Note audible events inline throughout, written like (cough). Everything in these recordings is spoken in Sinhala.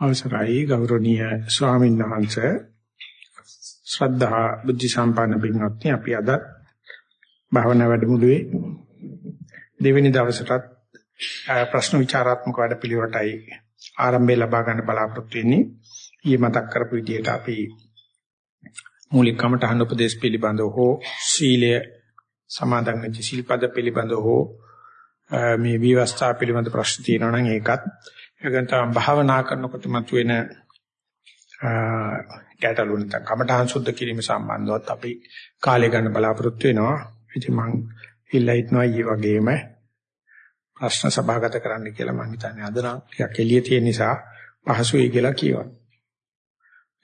අවසරයි ගෞරවනීය ස්වාමීන් වහන්සේ ශ්‍රද්ධා බුද්ධ සම්පන්න පින්වත්නි අපි අද භාවනා වැඩමුළුවේ දෙවෙනි දවසටත් ප්‍රශ්න විචාරාත්මක වැඩපිළිවෙලටයි ආරම්භය ලබා ගන්න බලාපොරොත්තු වෙන්නේ. ඊයේ මතක් කරපු විදිහට අපි මූලික කමඨහන් උපදේශ පිළිබඳව හෝ සීලය සමාදන් වෙච්ච සිල්පද පිළිබඳව හෝ මේ විවස්ථා පිළිබඳ ප්‍රශ්න තියෙනවා නම් ඒකත් එගන්තම් භාවනා කරනකොට මතුවෙන ගැටලු නැත්නම් කමඨහං සුද්ධ කිරීම සම්බන්ධවත් අපි කාලය ගන්න බලාපොරොත්තු වෙනවා. ඉතින් මම ඉල්ලා හිටනවා ඊ වගේම ප්‍රශ්න සභාගත කරන්න කියලා මම හිතන්නේ අද නම් ටිකක් එළිය තියෙන නිසා පහසුයි කියලා කියවනවා.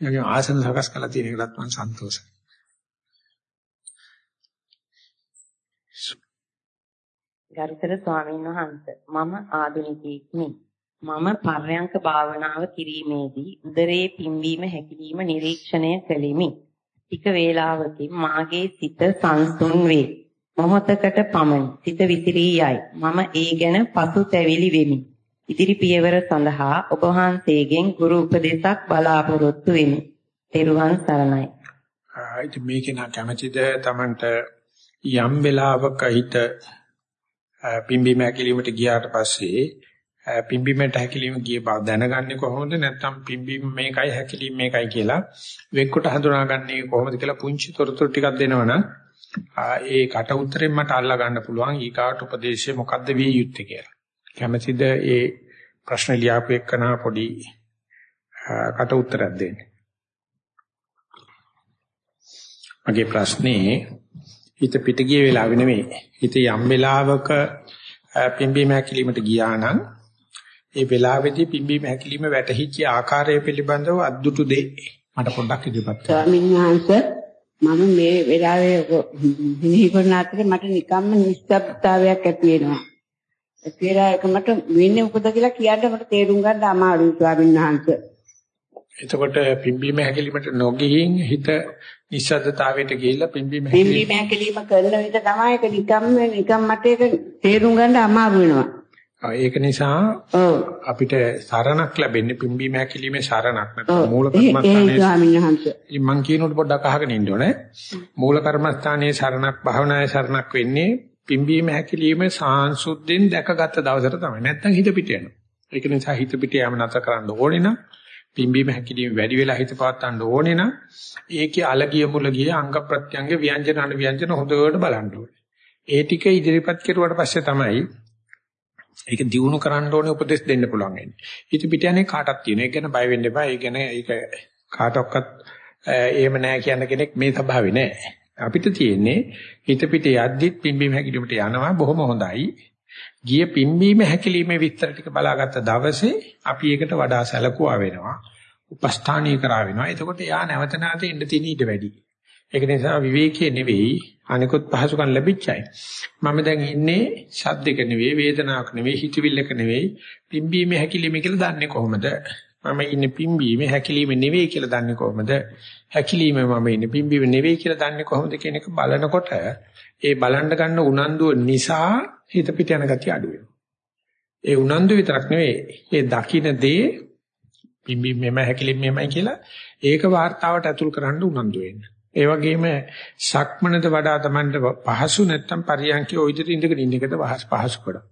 යගේ ආසන සකස් කරලා තියෙන එකටත් මම සන්තෝෂයි. ගරුතර ස්වාමීන් වහන්සේ මම ආධුනිකයෙක්මි. මම පර්යංක භාවනාව කිරීමේදී උදරයේ පිම්බීම හැකිලිම නිරීක්ෂණය කළෙමි. ටික වේලාවකින් මාගේ සිත සංසුන් වේ. මොහොතකට පමණ සිත විසිරී යයි. මම ඒ ගැන පසුතැවිලි වෙමි. ඉදිරි පියවර සඳහා ඔබ වහන්සේගෙන් ගුරු උපදේශක් බලාපොරොත්තු වෙමි. තෙරුවන් සරණයි. ඉතින් මේකේ නා කැමැතිද Tamanට යම් වෙලාවක හිත පිම්බීම හැකිලිමට ගියාට පස්සේ පිම්බීමට හැකිලිම ගිය බව දැනගන්නේ කොහොමද නැත්නම් පිම්බීම මේකයි හැකිලිම මේකයි කියලා වෙක්කොට හඳුනාගන්නේ කොහොමද කියලා පුංචි තොරතුරු ටිකක් දෙනවනම් ඒ කට උතරෙන් මට අල්ලා ගන්න පුළුවන් ඊකාට උපදේශය මොකද්ද විය යුත්තේ කියලා. කැමැතිද ඒ ප්‍රශ්න ලියාපු එක්කන පොඩි කට උත්තරයක් දෙන්න. මගේ ප්‍රශ්නේ හිත පිට ගිය වෙලාවෙ නෙමෙයි. හිත යම් වෙලාවක පිම්බීම හැකිලිමට ගියා නම් ඒ වෙලාවේදී පිම්බීම හැකිලිම වැටහිච්ච ආකාරය පිළිබඳව අද්දුටු දෙ මට පොඩ්ඩක් ඉදිරිපත් කරන්න. ස්වාමීන් වහන්සේ මම මේ වෙලාවේ හිනහි කරන අතර මට නිකම්ම නිශ්ශබ්දතාවයක් ඇති වෙනවා. ඒකලා එක මට වෙන්නේ මොකද කියලා කියන්න මට තේරුම් ගන්න අමාරුයි ස්වාමීන් වහන්සේ. එතකොට පිම්බීම හැකිලිමට නොගිහින් හිත නිශ්ශබ්දතාවයට ගිහිල්ලා පිම්බීම හැකිලිම පිම්බීම හැකිලිම කරන විට තමයි ඒක නිකම්ම නිකම් මට ඒක තේරුම් ගන්න අමාරු වෙනවා. ඒක නිසා අපිට සරණක් ලැබෙන්නේ පිම්බීම හැකිලිමේ සරණක් නැත්නම් මූල කර්මස්ථානයේ මම කියනකොට පොඩ්ඩක් අහගෙන ඉන්න ඕනේ. මූල කර්මස්ථානයේ සරණක් භාවනායේ සරණක් වෙන්නේ පිම්බීම හැකිලිම සාංශුද්ධෙන් දැකගත් දවසට තමයි. නැත්නම් හිත පිට යනවා. ඒක නිසා හිත පිට යෑම නැතර කරන්න ඕනේ නම් පිම්බීම හැකිලිම වැඩි වෙලා හිත පවත්වන්න ඕනේ නම් ඒකේ අලගිය මුලගිය අංග ප්‍රත්‍යංග ව්‍යංජන අනු ව්‍යංජන හොඳට බලන්න ඕනේ. ඒ ටික ඉදිරිපත් කෙරුවට පස්සේ තමයි ඒක දිනු කරන්න ඕනේ උපදෙස් දෙන්න පුළුවන් වෙන්නේ. හිත පිට යන්නේ කාටක් තියෙන. ඒක ගැන බය වෙන්න එපා. ඒ ගැන ඒක කාටවත් එහෙම නැහැ කියන කෙනෙක් මේ ස්වභාවේ නැහැ. අපිට තියෙන්නේ හිත පිට යද්දිත් පිම්බීම හැකිලිමට යනවා බොහොම හොඳයි. ගිය පිම්බීම හැකිලිමේ විස්තර ටික බලාගත්ත දවසේ අපි ඒකට වඩා සැලකුවා වෙනවා. උපස්ථානීය කරා වෙනවා. එතකොට යා නැවත නැවත ඉන්න තියෙන ඊට වැඩි. ඒක නිසා විවේකයේ නෙවෙයි අනිකුත් පහසුකම් ලැබිච්චයි. මම දැන් ඉන්නේ ශබ්දයක නෙවෙයි වේදනාවක් නෙවෙයි හිතවිල්ලක නෙවෙයි පිම්බීමේ හැකිලිමේ කියලා දන්නේ කොහොමද? මම ඉන්නේ පිම්බීමේ හැකිලිමේ නෙවෙයි කියලා දන්නේ කොහොමද? හැකිලිමේ මම ඉන්නේ පිම්බීමේ නෙවෙයි කියලා දන්නේ කොහොමද කියන එක බලනකොට ඒ බලන්න ගන්න උනන්දුව නිසා හිත පිට යන ගතිය අඩු ඒ උනන්දු විතරක් නෙවෙයි ඒ දකින්න දේ පිම්බීමේම හැකිලිමේමයි කියලා ඒක වார்த்தාවට ඇතුල් කරන්න උනන්දු වෙන්නේ. ඒ වගේම සක්මනට වඩා Tamanට පහසු නැත්තම් පරියන්කේ ওই විදිහට ඉඳගෙන ඉන්න එකද පහසු කරා.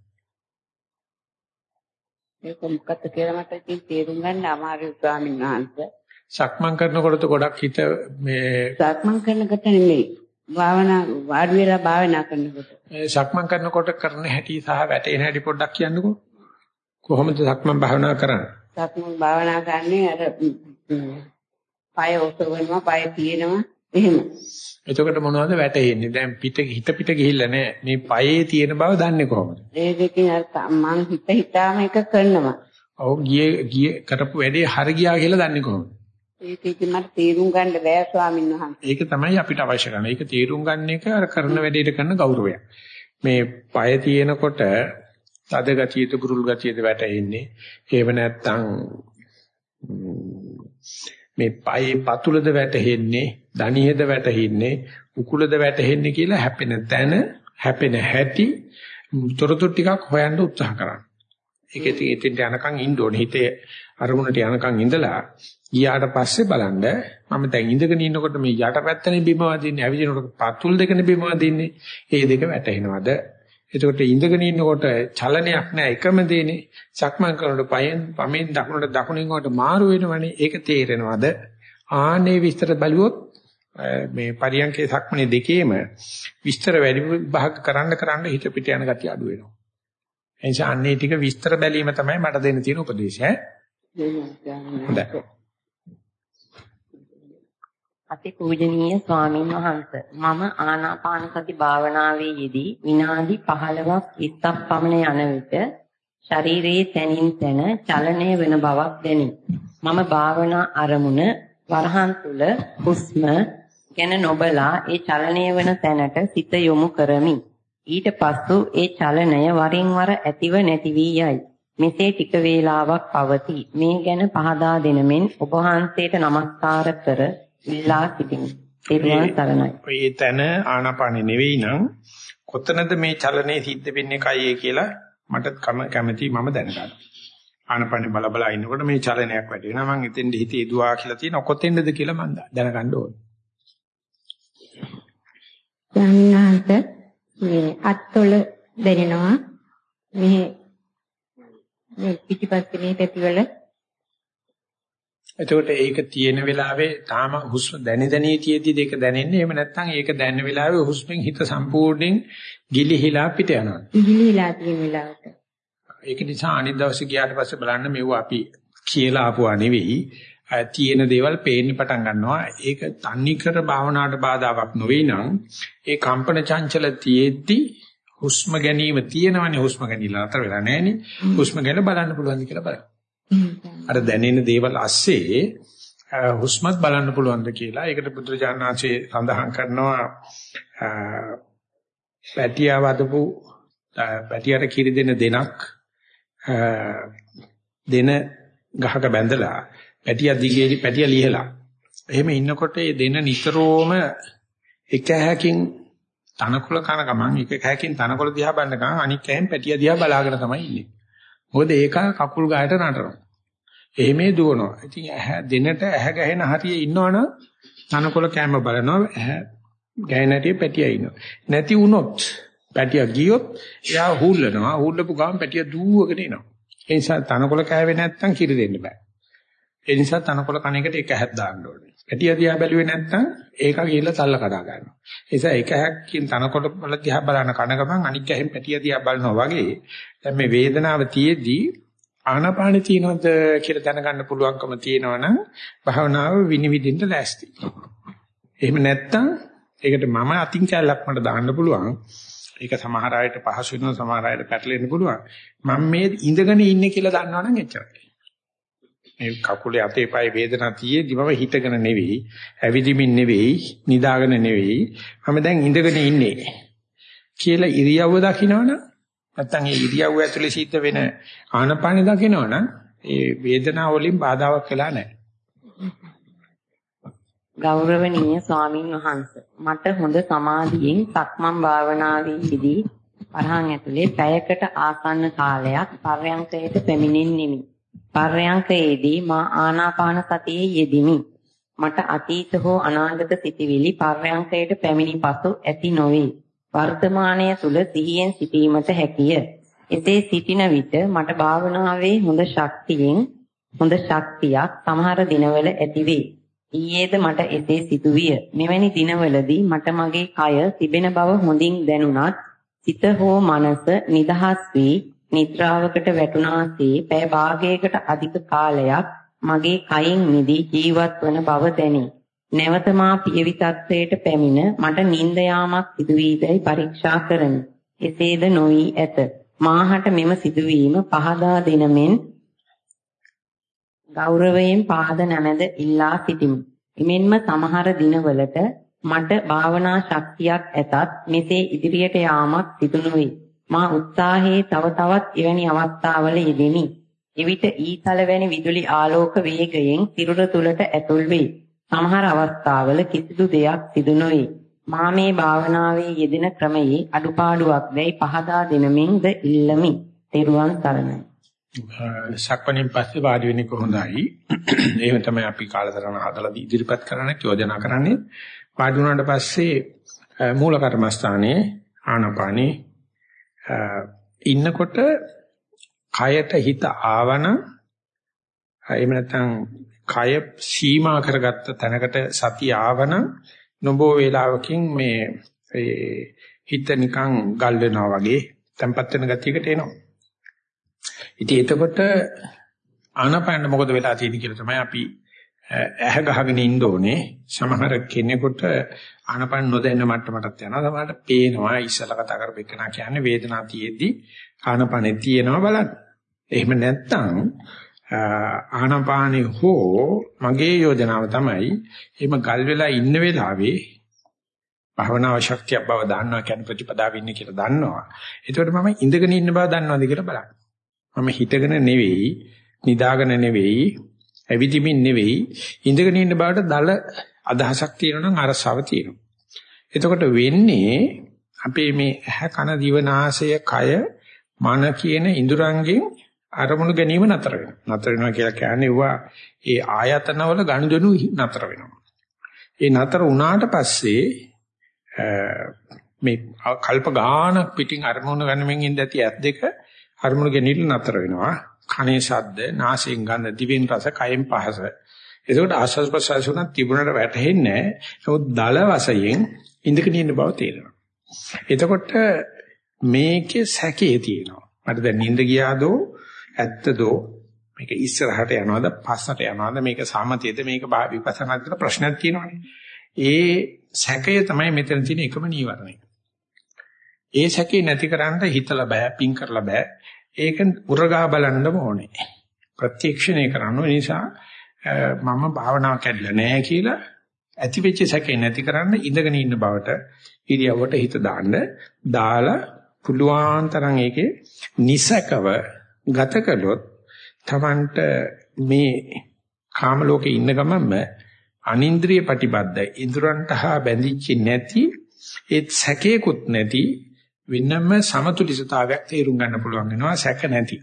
ඒක මොකක්ද කියලා මට ඉතින් තේරුම් ගන්න අමාරුයි ස්වාමීන් වහන්සේ. සක්මන් කරනකොට ගොඩක් හිත මේ සක්මන් කරනකොට නෙමෙයි. භාවනා වාඩි වෙලා භාවනා කරනකොට. සක්මන් කරනකොට කරන හැටි සහ වැටෙන හැටි පොඩ්ඩක් කියන්නකෝ. කොහොමද සක්මන් භාවනා කරන්නේ? සක්මන් භාවනා කරන්නේ අර පය ඔසවනවා, පය තියෙනවා එහෙම. එතකොට මොනවද වැටෙන්නේ? දැන් පිට හිත පිට ගිහිල්ලා නැහැ. මේ පයේ තියෙන බව දන්නේ කොහොමද? ඒ දෙකෙන් මම හිත හිතාම එක කරනවා. ඔව් ගියේ ගියේ කරපු වැඩේ හරි ගියා කියලා දන්නේ කොහොමද? ඒක ඉතින් මට තේරුම් ගන්න බෑ ස්වාමීන් වහන්සේ. ඒක තමයි අපිට අවශ්‍ය කරන්නේ. ඒක තේරුම් ගන්න එක අර කරන වැඩේට කරන ගෞරවයක්. මේ පය තියෙනකොට තද ගතියද බුරුල් ගතියද වැටෙන්නේ. ඒව නැත්තම් මේ පයේ පතුලද වැටෙන්නේ දණිහෙද වැටෙන්නේ උකුලද වැටෙන්නේ කියලා හැපෙන තැන හැපෙන හැටි තොරතුරු ටිකක් හොයන්න උත්සාහ කරන්න. ඒක ඉතින් යනකම් ඉන්න ඕනේ. හිතේ අරමුණට යනකම් ඉඳලා ගියාට පස්සේ බලන්න මම දැන් ඉඳගෙන ඉන්නකොට මේ යටපැත්තනේ බිම වදින්නේ ඇවිදිනකොට පතුල් දෙකනේ බිම වදින්නේ. ඒ දෙක වැටෙනවද? එතකොට ඉඳගෙන ඉන්නකොට චලනයක් නැහැ එකම දේනේ. සක්මන් කරනකොට පයෙන් පමෙන් දකුණට දකුණින් වලට මාරු වෙනවනේ. ඒක තේරෙනවද? ආනේ විස්තර බලුවොත් මේ පරියන්කේ සක්මනේ දෙකේම විස්තර වැඩි විභාග කරන්න කරන්න හිත පිට යන ගතිය අඩු වෙනවා. එනිසා අන්නේ ටික විස්තර බැලීම තමයි මට දෙන්න තියෙන උපදේශය. හොඳයි. අති පූජනීය ස්වාමින් වහන්සේ මම ආනාපාන සති භාවනාවේ යෙදී විනාඩි 15ක් 20ක් පමණ යන විට ශරීරයේ තනින් තන චලනය වෙන බවක් දැනේ. මම භාවනා අරමුණ වරහන් තුල හුස්ම ගැන නොබලා ඒ චලනය වෙන තැනට සිත යොමු කරමි. ඊට පසු ඒ චලනය වරින් වර ඇතිව නැති වී යයි. මෙසේ ටික වේලාවක් පවතී. මේ ගැන පහදා දෙනමින් ඔබ වහන්සේට নমස්කාර කර ඉල්ලා සිටිමි. පෙරවන් සරණයි. ඔය තන ආනාපානෙ නෙවෙයි නම් කොතනද මේ චලනේ සිද්ධ වෙන්නේ කයේ කියලා මට කැමැති මම දැනගන්න. ආනාපානෙ බල බල ඉන්නකොට මේ චලනයක් වැඩි වෙනවා. මම එතෙන්ද හිතේ දුවා කියලා තියෙන කොතෙන්ද කියලා මම දැනගන්න ඕනේ. ස්වාමීනාන්ත මේ අත්වල දැනෙනවා. මේ මේ පිටිපස්සේ මේ පැතිවල එතකොට ඒක තියෙන වෙලාවේ තාම හුස්ම දැනි දැනී තියේදී දෙක දැනෙන්නේ එහෙම නැත්නම් ඒක දැනෙන වෙලාවේ හුස්මෙන් හිත සම්පූර්ණයෙන් ගිලිහිලා පිට යනවා. ගිලිහිලා තියෙන වෙලාවට. ඒක නිසා අනිත් දවසේ ගියාට පස්සේ බලන්න මෙව අපි කියලා ආපුවා නෙවෙයි. තියෙන දේවල් පේන්න පටන් ගන්නවා. ඒක තන්නිකර භාවනාවට බාධාවක් නොවේ නම් ඒ කම්පන චංචල තියෙද්දි හුස්ම ගැනීම තියෙනවනේ හුස්ම ගැනීම අතර වෙලා නැහෙනේ. හුස්ම ගැන බලන්න පුළුවන් කියලා බලන්න. අර දැනෙන දේවල් ASCII හුස්මත් බලන්න පුළුවන්ද කියලා. ඒකට බුදුරජාණන්සේ සඳහන් කරනවා පැටියා වදපු පැටියට කිරි දෙන දෙනක් දෙන ගහක බැඳලා පැටියා දිගේ පැටියා ලියලා. එහෙම ඉන්නකොට ඒ දෙන නිතරම එක හැකින් තනකොළ කන ගමන් එක හැකින් තනකොළ දිහා බලන ගමන් අනික් හැෙන් පැටියා දිහා බලාගෙන තමයි ඉන්නේ. මොකද ඒක කකුල් ගායට නටනවා. එහෙමේ දුවනවා. ඉතින් ඇහැ දිනට ඇහැ ගැහෙන හරියේ ඉන්නවනම් තනකොළ කැම බලනවා ඇහැ ගැහෙන හැටියේ පැටියා ඉන්නවා. නැති වුණොත් පැටියා ගියොත් එයා හුල්ලනවා. හුල්ලපු ගමන් පැටියා දුවගෙන එනවා. ඒ නිසා තනකොළ කෑවේ නැත්තම් කිරි දෙන්න බෑ. ඒ නිසා තනකොළ කණ එකට එක හැක් දාන්න ඕනේ. පැටියා දිහා බැලුවේ නැත්තම් ඒක ගිහිල්ලා තල්ල කඩා ගන්නවා. ඒ නිසා එක හැක්කින් තනකොළ වල දිහා බලන කන ගමන් අනික් ඇහෙන් පැටියා දිහා බලනවා වගේ දැන් මේ වේදනාව තියේදී ආනාපානෙ තියෙනවද කියලා දැනගන්න පුළුවන්කම තියෙනවනම් භාවනාව විනිවිදින්න ලෑස්ති. එහෙම නැත්තම් ඒකට මම අතින් කැලක් මට දාන්න පුළුවන්. ඒක සමහර අයට පහසු වෙනවා සමහර අයට පැටලෙන්න පුළුවන්. මම මේ ඉඳගෙන ඉන්නේ කියලා දන්නවනම් එච්චරයි. මේ කකුලේ අතේ පායේ වේදනාව තියෙද්දි මම හිටගෙන නෙවෙයි, ඇවිදිමින් නෙවෙයි, නිදාගෙන නෙවෙයි. මම දැන් ඉඳගෙන ඉන්නේ කියලා ඉරියව්ව දකින්නවනම් නැත්තම් ඒ ඉරියව්ව ඇතුලේ සිද්ධ වෙන ආනපානෙ දකිනවනම් ඒ වේදනාව වලින් බාධාවක් වෙලා නැහැ. ගෞරවනීය ස්වාමින් වහන්සේ මට හොඳ සමාධියෙන් සක්මන් භාවනාවේදී වරහන් ඇතුලේ පැයකට ආසන්න කාලයක් පර්යංකයට පැමිණෙන්නෙමි. පර්යංකයේදී මා ආනාපාන සතියේ යෙදිමි. මට අතීත හෝ අනාගත සිතිවිලි පර්යංකයට පැමිණි පසු ඇති නොවේ. වර්තමානය තුල සිහියෙන් සිටීමට හැකිය. එසේ සිටින විට මට භාවනාවේ හොඳ ශක්තියෙන් හොඳ ශක්තියක් සමහර දිනවල ඇතිවේ. ඊයේද මට එසේ සිදුවිය. මෙවැනි දිනවලදී මට මගේ කය තිබෙන බව හොඳින් දැනුණත් සිත හෝ මනස නිදහස් වී නිද්‍රාවකට වැටුණාසේ පැය භාගයකට අධික කාලයක් මගේ කයින් මිදී ජීවත් වන බව දැනේ. නැවත මා පියවි තත්ත්වයට පැමිණ මට නිින්ද යාමක් සිදුවීදයි පරීක්ෂා කරමි. එසේද නොවි ඇත. මාහට මෙම සිදුවීම පහදා දෙනමෙන් ගෞරවයෙන් පාද නැමෙද ඉල්ලා සිටිමි. එමෙන්ම සමහර දිනවලට මට භාවනා ශක්තියක් ඇතත් මෙසේ ඉදිරියට යාමක් සිදු නොවේ. මා උත්සාහයේ තව තවත් එවැනි අවස්ථාවල යෙදෙමි. එවිට ඊතල වැනි විදුලි ආලෝක වේගයෙන් සිරුර තුලට ඇතුල් වේ. සමහර අවස්ථාවල කිසිදු දෙයක් සිදු නොවේ. මා මේ භාවනාවේ යෙදෙන ක්‍රමයේ අඩුපාඩුවක් දැයි පහදා දෙනමින්ද ඉල්ලමි. තෙරුවන් සරණයි. සක්මණෙන් පස්සේ වාඩි වෙන්නේ කොහොඳයි. එහෙම තමයි අපි කාලසටහන හදලා ඉදිරිපත් කරන්නේ යෝජනා කරන්නේ. වාඩි වුණාට පස්සේ මූල කර්මස්ථානයේ ආනපානේ ඉන්නකොට කයට හිත ආවන එහෙම නැත්නම් කය සීමා කරගත්ත තැනකට සතිය ආවන නොබෝ වේලාවකින් මේ හිත නිකන් ගල් වෙනවා වගේ තැම්පත් වෙන ගතියකට එනවා. ඉතින් එතකොට ආනපන මොකද වෙලා තියෙන්නේ කියලා තමයි අපි ඇහ ගහගෙන ඉන්න ඕනේ. සමහර කෙනෙකුට ආනපන නොදැන්න මට්ටමටත් යනවා. සමහරට පේනවා ඉස්සලා කතා කරපෙන්නා කියන්නේ වේදනාව තියෙද්දි ආනපනේ තියෙනවා බලන්න. එහෙම නැත්නම් ආනපානේ හෝ මගේ යෝජනාව තමයි එහෙම ගල් වෙලා ඉන්න වෙලාවේ භවනාව ශක්තිය බව දන්නවා කියන්නේ ප්‍රතිපදාව ඉන්නේ කියලා දන්නවා. එතකොට මම ඉඳගෙන ඉන්න බව දන්නවද කියලා බලන්න. මම හිතගෙන නෙවෙයි, නිදාගෙන නෙවෙයි, ඇවිදිමින් නෙවෙයි, ඉඳගෙන ඉන්න බවට දල අදහසක් තියෙනවා නම් අරසාව තියෙනවා. එතකොට වෙන්නේ අපේ මේ ඇහ කන දිව නාසය කය මන කියන ඉඳුරංගෙන් අරමුණු ගැනීම නතර වෙනවා. නතර වෙනවා කියලා කියන්නේ ඒවා ඒ ආයතනවල ගනුදෙනු නතර වෙනවා. ඒ නතර වුණාට පස්සේ මේ කල්ප ගානක් පිටින් අරමුණු ගන්නමින් ඉඳ ඇති ඇත් දෙක අරමුණු ගැනීම නතර වෙනවා. කනේ ශබ්ද, නාසයෙන් ගඳ, දිවෙන් රස, කයෙන් පහස. ඒකට ආස්වාද ප්‍රසආසුණ තිබුණට වැටහෙන්නේ නැහැ. නමුත් දල වශයෙන් ඉඳගෙන ඉන්න බව තේරෙනවා. එතකොට මේකේ සැකේ තියෙනවා. මට දැන් නිින්ද ගියාදෝ ඇත්තදෝ මේක ඉස්සරහට යනවද පස්සට යනවද මේක සාමතියද මේක විපස්සනාද කියලා ප්‍රශ්නයක් තියෙනවානේ. ඒ සැකය තමයි මෙතන තියෙන එකම නීවරණය. ඒ සැකේ නැතිකරන්න හිතලා බෑ, පින් කරලා බෑ. ඒක උරගා බලන්නම ඕනේ. ප්‍රත්‍යක්ෂණය කරන්න නිසා මම භාවනාව කැඩලා නැහැ කියලා ඇති වෙච්ච සැකේ නැතිකරන්න ඉඳගෙන ඉන්න බවට ඉරියව්වට හිත දාන්න දාලා පුළුවන් තරම් ඒකේ නිසකව ගත කළොත් Tamanට මේ කාම ලෝකේ ඉන්න ගමන්ම අනින්ද්‍රිය ප්‍රතිබද්ධ ඉන්ද්‍රයන්ට හා බැඳිච්ච නැති ඒත් සැකේකුත් නැති වෙනම සමතුලිතතාවයක් තේරුම් ගන්න පුළුවන් වෙනවා සැක නැති.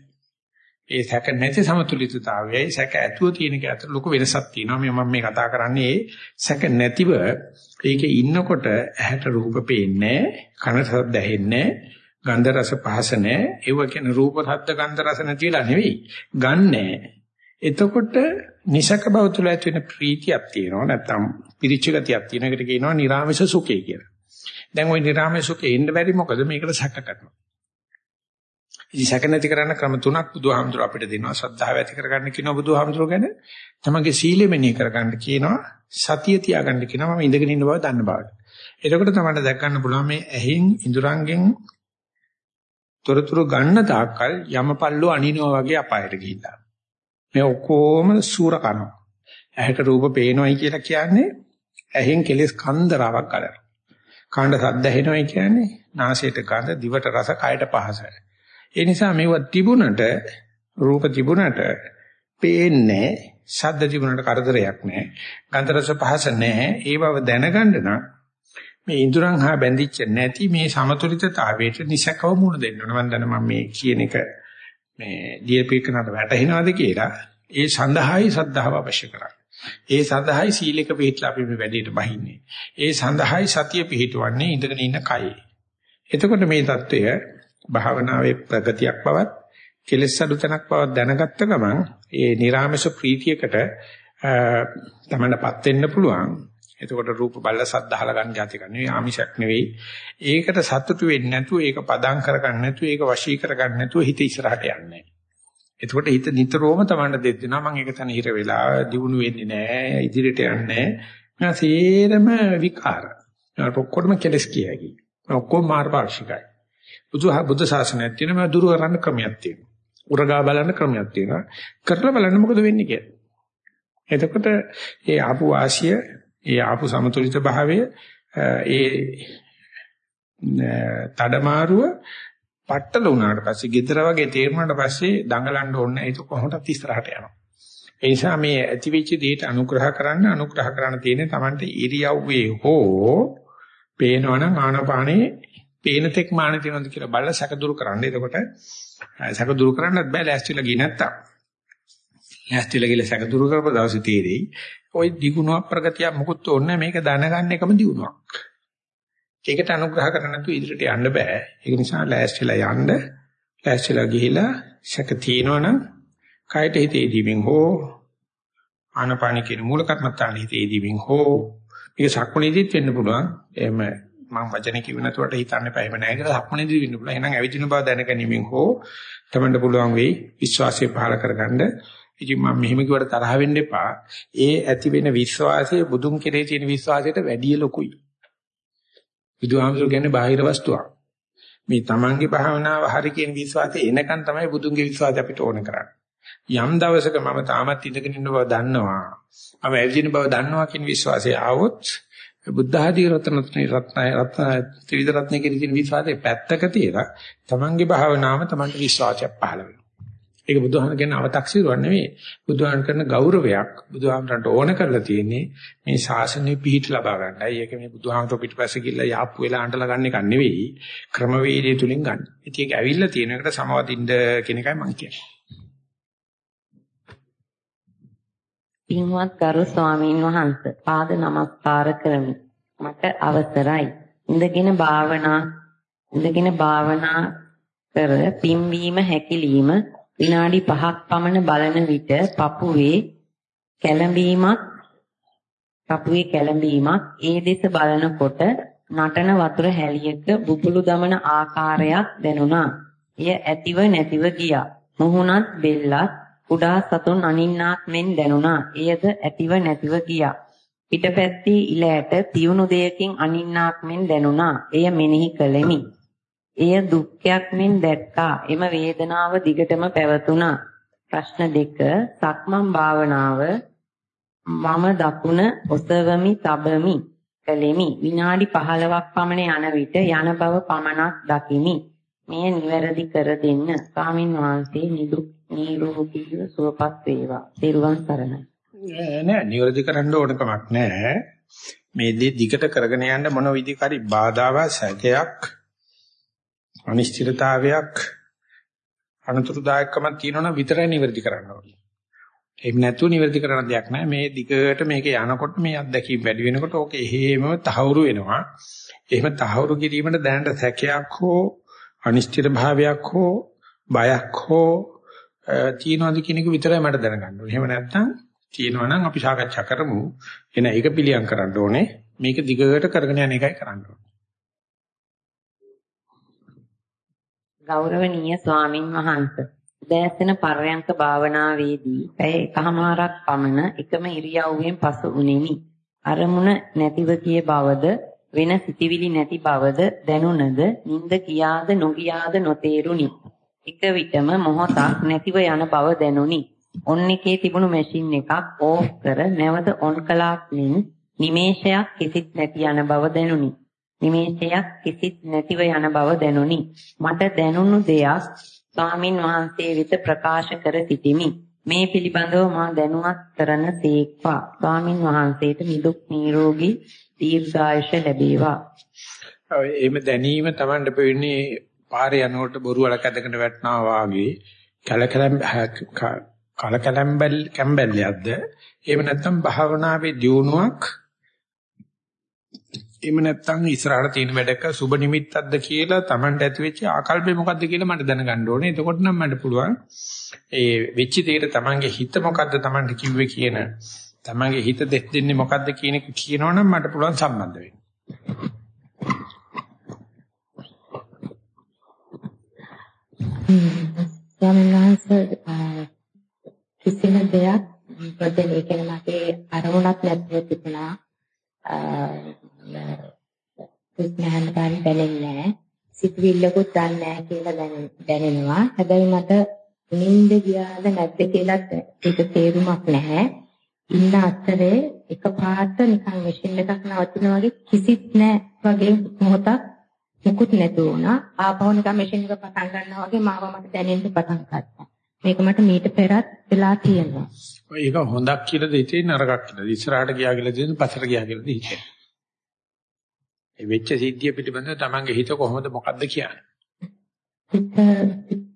ඒ සැක නැති සමතුලිතතාවයයි සැක ඇතුව තියෙන එක අතර ලොකු වෙනසක් තියෙනවා. මේ මම මේ කතා කරන්නේ සැක නැතිව ඒකේ ඉන්නකොට ඇහැට රූප පේන්නේ කන ශබ්ද ඇහෙන්නේ ගන්ධ රස පහස නැහැ. ඒව කියන්නේ රූප ශබ්ද ගන්ධ රස නැතිලා නෙවෙයි. ගන්නෑ. එතකොට නිසක බව තුළ ඇති වෙන ප්‍රීතියක් තියෙනවා. නැත්තම් පිරිච්ච ගතියක් තියෙන එකට කියනවා නිර්ාමස සුඛය කියලා. දැන් ওই නිර්ාමස සුඛේ එන්න බැරි මොකද මේකට සැක කරනවා. ඉතින් සැක නැති කරන්න ක්‍රම තුනක් බුදුහාමුදුර අපිට දෙනවා. ශ්‍රද්ධාව ඇති කරගන්න කියනවා බුදුහාමුදුර ගැන. තමගේ සීලෙ මෙනෙහි කරගන්න කියනවා. සතිය තියාගන්න කියනවා. මම ඉඳගෙන ඉන්න බව දන්න බවට. එතකොට තමයි දැක් ගන්න පුළුවන් මේ ඇහින් ඉඳුරංගෙන් තොරතුරු ගන්න තාක්කල් යමපල්ලෝ අනිනවා වගේ අපායට ගිහිල්ලා. මේ ඔක්කොම සූර කනවා. ඇහැට රූප පේනවයි කියලා කියන්නේ ඇහෙන් කෙලස් කන්දරාවක් ගලනවා. කාණ්ඩ සද්ද ඇහෙනවයි කියන්නේ නාසයට ගඳ, දිවට රස, කයට පහස. ඒ නිසා මේව තිබුණට රූප තිබුණට පේන්නේ ශබ්ද තිබුණට කරදරයක් නැහැ. ගන්ධ රස පහස නැහැ. ඒ බව දැනගන්න නම් මේ ඉඳුරන් හා බැඳිච්ච නැති මේ සමතුලිතතාවයට නිසකව මුණ දෙන්න ඕන. මම දන්න මම මේ කියන එක මේ දීපේකනට වැටහෙනවද කියලා ඒ සඳහායි සද්ධාව අවශ්‍ය කරන්නේ. ඒ සඳහායි සීලෙක පිළිట్లా අපි මේ වැඩේට බහින්නේ. ඒ සඳහායි සතිය පිළිටවන්නේ ඉඳගෙන ඉන්න කයේ. එතකොට මේ தত্ত্বය භාවනාවේ ප්‍රගතියක් බවත් කෙලෙස් අඩු තැනක් බවත් දැනගත්ත ගමන් ඒ නිර්ාමස ප්‍රීතියකට තමන්නපත් වෙන්න පුළුවන්. එතකොට රූප බල්ල සද්දහල ගන්න ගැති ගන්න නෙවෙයි ආමිෂක් නෙවෙයි. ඒකට සතුටු වෙන්නේ නැතුව ඒක පදම් කරගන්න නැතුව ඒක වශී කරගන්න නැතුව හිත ඉස්සරහට යන්නේ. එතකොට හිත නිතරම තමන්ට දෙද්දිනවා මම ඒක තන හිර වෙලා දිනු වෙන්නේ නැහැ ඉදිරියට යන්නේ නැහැ. සේරම විකාර. ඒක ඔක්කොම කෙලස් කියයි. ඔක්කොම මාර්ගපාක්ෂිකයි. බුදු බුද්ධ ශාසනයක් තියෙනවා දුරු කරන්න ක්‍රමයක් තියෙනවා. උරගා බලන්න ක්‍රමයක් තියෙනවා. කරලා බලන්න මොකද වෙන්නේ කියලා. එතකොට ඒ ආපු වාසිය ඒ ආපු සමතුලිත භාවය ඒ තඩමාරුව පට්ටල වුණාට පස්සේ gedara වගේ තේරුණාට පස්සේ දඟලන්න ඕනේ ඒක කොහොමදත් ඉස්සරහට යනවා. ඒ නිසා මේ ඇතිවෙච්ච දේට අනුග්‍රහ කරන්න අනුග්‍රහ කරන්න තියෙන්නේ Tamante ඉරියව්වේ හෝ පේනවනම් ආනපානේ පේන තෙක් මාන තියෙනවද කියලා බලලා සැකදුරු කරන්න. එතකොට සැකදුරු කරන්නත් බෑ ලෑස්තිලා ගියේ නැත්තම්. ලෑස්තිලා ගිහලා සැකදුරු කරපුව දවසේ තීරෙයි. ওই දිගුණුවක් ප්‍රගතියක් මොකුත් ඕනේ මේක දැනගන්න එකම දිනුවක්. ඒකට අනුග්‍රහ කරන්න නැතුව ඉදිරියට යන්න බෑ. ඒක නිසා ලෑස්තිලා යන්න ලෑස්තිලා ගිහිලා සැක තියෙනවනම් කයට හිතේදීමින් හෝ ආනපාන කියන මූල කර්මත්තාන හිතේදීමින් හෝ මේක සක්මණේදීත් වෙන්න පුළුවන්. එහෙම මම වචන කිව්ව නැතුවට හිතන්න එපා. එහෙම නැහැ කියලා සක්මණේදී වෙන්න පුළුවන්. එහෙනම් ඇවිදින බව දැනගැනීමෙන් හෝ තමන්ට පුළුවන් වෙයි විශ්වාසය පහළ කරගන්න. ඉතින් මම මෙහෙම කිව්වට තරහ වෙන්න එපා. ඒ ඇති වෙන විශ්වාසය බුදුන් කෙරේ තියෙන විශ්වාසයට වැඩිය ලොකුයි. බුදුහාමුදුරු කියන්නේ බාහිර වස්තුවක්. මේ තමන්ගේ භාවනාව හරි කියන විශ්වාසය එනකන් තමයි බුදුන්ගේ විශ්වාසය අපිට ඕන කරන්නේ. යම් දවසක මම තාමත් ඉඳගෙන ඉන්න බව දන්නවා. මම ඇවිදින බව දන්නවා කියන විශ්වාසය ආවොත් බුද්ධ ආදී රත්න රත්න රත්න ත්‍රිවිධ රත්න කියන විශ්වාසයේ පැත්තක තියලා තමන්ගේ භාවනාව තමන්ට විශ්වාසයක් පහළ වෙනවා. ඒක බුදුහාම කියන අව탁සිරුවක් නෙවෙයි. බුදුහාම කරන ගෞරවයක් බුදුහාමරන්ට ඕන කරලා තියෙන්නේ මේ ශාසනය පිහිට ලබා ගන්නයි. ඒක මේ බුදුහාමර පිටිපස්සේ ගිහිල්ලා යාප්පු වෙලා අඬලා ගන්න එක නෙවෙයි. ක්‍රමවේදය තුලින් ගන්න. ඉතින් ඒක ඇවිල්ලා තියෙන එකට සමවදින්න කියන එකයි මම කියන්නේ. පින්වත් ගරු ස්වාමීන් වහන්ස පාද නමස්කාර කරමි. මට අවසරයි. ඉඳගෙන භාවනා ඉඳගෙන භාවනා කර පිම්වීම හැකිලිම විනාඩි 5ක් පමණ බලන විට පපුවේ කැළඹීමක් පපුවේ කැළඹීමක් ඒ දෙස බලනකොට නටන වතුර හැලියක බුබුලු දමන ආකාරයක් දැනුණා. එය ඇතිව නැතිව ගියා. මුහුණත් බෙල්ලත් කුඩා සතුන් අනින්නාක් මෙන් දැනුණා. එයද ඇතිව නැතිව ගියා. පිටපැත්තේ ඉලෑට තියුණු දෙයකින් අනින්නාක් මෙන් දැනුණා. එය මෙනෙහි කළෙමි. එය දුක්ඛයක් මෙන් දැක්කා. එම වේදනාව දිගටම පැවතුණා. ප්‍රශ්න දෙක සක්මන් භාවනාව මම දකුණ ඔසවමි තබමි කළෙමි. විනාඩි 15ක් පමණ යන විට යන බව පමණක් දකිමි. මෙය නිවැරදි කර දෙන්න. ස්වාමින් වහන්සේ නිදුක් නිරෝගීව සුවපත් වේවා. සිරුවන් සරණයි. නෑ නිවැරදි කරන්න ඕන කමක් නෑ. මේ දේ දිගට කරගෙන යන්න මොන විදිහකරි බාධාවක් සැකයක් අනිශ්චිතතාවයක් අනතුරුදායකමක් තියෙනවනම් විතරයි නිවැරදි කරන්න ඕනේ. එහෙම නැතුව නිවැරදි කරන්න දෙයක් නැහැ. මේ දිගට මේක යනකොට මේ අත්දැකීම් වැඩි වෙනකොට ඕක එහෙමම තහවුරු වෙනවා. එහෙම තහවුරු කිරීමට දැනට සැකයක් හෝ අනිශ්චිත භාවයක් හෝ බයක් හෝ තියනවාද කියන එක විතරයි මට දැනගන්න ඕනේ. එහෙම නැත්නම් තියෙනවා නම් අපි සාකච්ඡා කරමු. එන ඒක පිළියම් කරන්න ඕනේ. මේක දිගට කරගෙන යන එකයි කරන්න ඕනේ. ගෞරවනීය ස්වාමින් වහන්සේ උදෑසන පර්යංක භාවනාවේදී පැය එකහමාරක් පමණ එකම ඉරියව්වෙන් පසු උනේමි. අරමුණ නැතිව කිය බවද වෙන සිතිවිලි නැති බවද දැනුණද නිନ୍ଦ කියාද නොගියාද නොතේරුනි. එක විටම මොහොතක් නැතිව යන බව දැනුනි. ඔන් එකේ තිබුණු මැෂින් එකක් ඕෆ් කර නැවත ඔන් කළාක් මෙන් නිමේෂයක් කිසිත් නැති යන බව දැනුනි. නිමේෂයක් කිසිත් නැතිව යන බව දැනුනි. මට දැනුණු දෙයක් ස්වාමින් වහන්සේ වෙත ප්‍රකාශ කර සිටිමි. මේ පිළිබඳව මා දැනුවත් කරන සේක්වා. ස්වාමින් වහන්සේට නිදුක් නිරෝගී දීර්ඝායුෂ ලැබේවා. එහෙම දැනීම Tamanට පෙන්නේ පාරේ යනකොට බොරු වලක් ඇදගෙන වැටෙනවා වාගේ කලකලම් කලකලම්බල් කැම්බල්යක්ද එහෙම නැත්නම් භාවනාවේ දියුණුවක් එහෙම නැත්නම් ඉස්සරහට තියෙන වැඩක සුබ නිමිත්තක්ද කියලා Tamanට ඇති වෙච්ච ආකල්පේ මොකද්ද කියලා මට දැනගන්න ඕනේ. එතකොට නම් මට පුළුවන් ඒ වෙච්ච දෙයට Tamanගේ හිත මොකද්ද Tamanට කිව්වේ කියන Tamanගේ හිත දෙස් දෙන්නේ මොකද්ද කියන එක කියනවනම් මට පුළුවන් සම්බන්ධ වෙන්න. ස්වාමීන් වහන්සේ කිසිම දෙයක් ප්‍රදේ ඒ කියන්නේ මගේ අරමුණක් නැතිව තිබුණා. විඥාන ගන්න දැනෙන්නේ නැහැ. සිතුවිල්ලකුත් දන්නේ නැහැ කියලා දැනෙනවා. හැබැයි මට නිින්ද ගියාද නැද්ද කියලා ඒක තේරුමක් නැහැ. ඉන්න අතරේ එකපාරට නිකන් මැෂින් එකක් නවතිනා වගේ කිසිත් නැහැ වගේ මොහොතක් මුකුත් නැතු වුණා. ආපහු නිකන් මැෂින් එක පටන් ගන්නවා වගේ මාව මට දැනෙන්න පටන් ගත්තා. මේක මට මීට පෙරත් වෙලා තියෙනවා. ඒක හොඳක් කියලාද හිතේ නරකක් කියලාද? ඉස්සරහට ගියා කියලාද හිතේ පස්සට ගියා කියලාද හිතේ? ඒ වෙච්ච සිද්ධිය පිටිබඳව තමන්ගේ හිත කොහොමද මොකද්ද කියන්නේ? හිත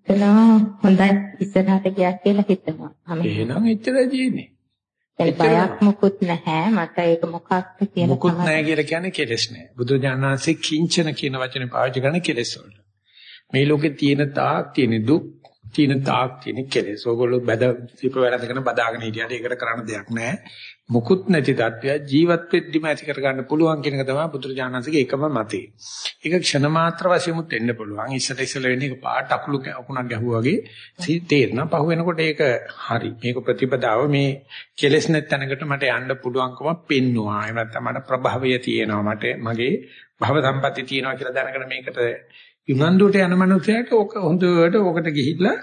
හිතනවා හොඳයි ඉස්සරහට ගියා කියලා හිතනවා. එහෙනම් එච්චරයි තියෙන්නේ. බයක් මුකුත් නැහැ මට ඒක මොකක්ද කියලා මුකුත් නැහැ කියලා කියන්නේ කෙලස් නැහැ. බුදුජානනාංශේ කිංචන කියන වචනේ පාවිච්චි කරන කෙලස් වලට. මේ ලෝකේ තියෙන තාක් තියෙන දුක් තියෙන තාක් තියෙන කෙලස්. ඕගොල්ලෝ බද සිප වැරදගෙන බදාගෙන හිටියට ඒකට කරන්න දෙයක් නැහැ. මුකුත් නැති தත්වය ජීවත් වෙද්දිම ඇති කරගන්න පුළුවන් කියන එක තමයි බුදුරජාණන්සේගේ එකම මතය. ඒක ක්ෂණ මාත්‍ර වශයෙන්මුත් වෙන්න පුළුවන්. ඉස්සට ඉස්සල වෙන්නේ ඒක පාට අකුළු අකුණක් ගැහුවා වගේ තේරෙනවා. පහු වෙනකොට ඒක හරි. මේක ප්‍රතිපදාව මේ කෙලස් නැත්නකට මට යන්න පුළුවන්කම පෙන්නවා. එහෙම නැත්නම් මට ප්‍රභවය තියෙනවා. මට මගේ භව සම්පatti තියෙනවා කියලා දැනගෙන මේකට යුනන්දුවට යන මනුස්සයට ඕක හොඳට ඕකට ගිහිල්ලා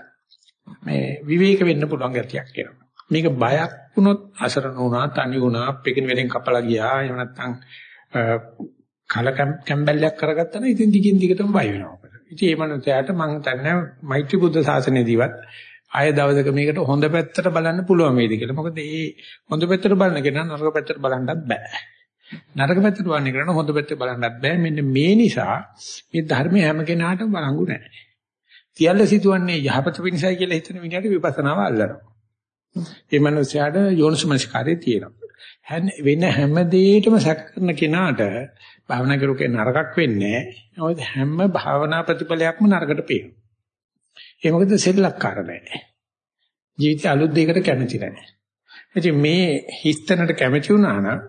මේ විවේක වෙන්න පුළුවන් ගැතියක් එනවා. මේක බයක් වුණොත් අසරණ වුණා, තනි වුණා, පෙකින වෙලෙන් කපලා ගියා. එහෙම නැත්නම් කල කැම්බැල්ලක් කරගත්තා නම් ඉතින් දිගින් දිගටම බය වෙනවා. ඉතින් ඒ මනුස්සයාට මම හිතන්නේ මෛත්‍රී බුද්ධ ශාසනයේදීවත් ආය දවසක මේකට හොඳ පැත්තට බලන්න පුළුවන් වේද කියලා. මොකද මේ හොඳ පැත්තට බලන කෙනා නරක පැත්තට බලන්නත් බෑ. නරක පැත්තට බලන කෙනා හොඳ පැත්තට බලන්නත් බෑ. මෙන්න මේ නිසා මේ ධර්මයේ හැම කෙනාටම බලංගු නැහැ. සියල්ල සිදුවන්නේ යහපත පිණිසයි කියලා හිතන මිනිහට විපස්සනාව අල්ලනවා. ඒ මනුස්සයාට යෝනිසමස්කාරය තියෙනවා. වෙන හැම දෙයකම සැක කරන කෙනාට භාවනා කරුකේ නරකක් වෙන්නේ නැහැ. හැම භාවනා ප්‍රතිඵලයක්ම නරකට පේනවා. ඒ මොකද සෙල්ලක්කාර නැහැ. ජීවිතය අලුත් දෙයකට කැමති නැහැ. ඉතින් මේ හිස්තැනට කැමති වුණා නම්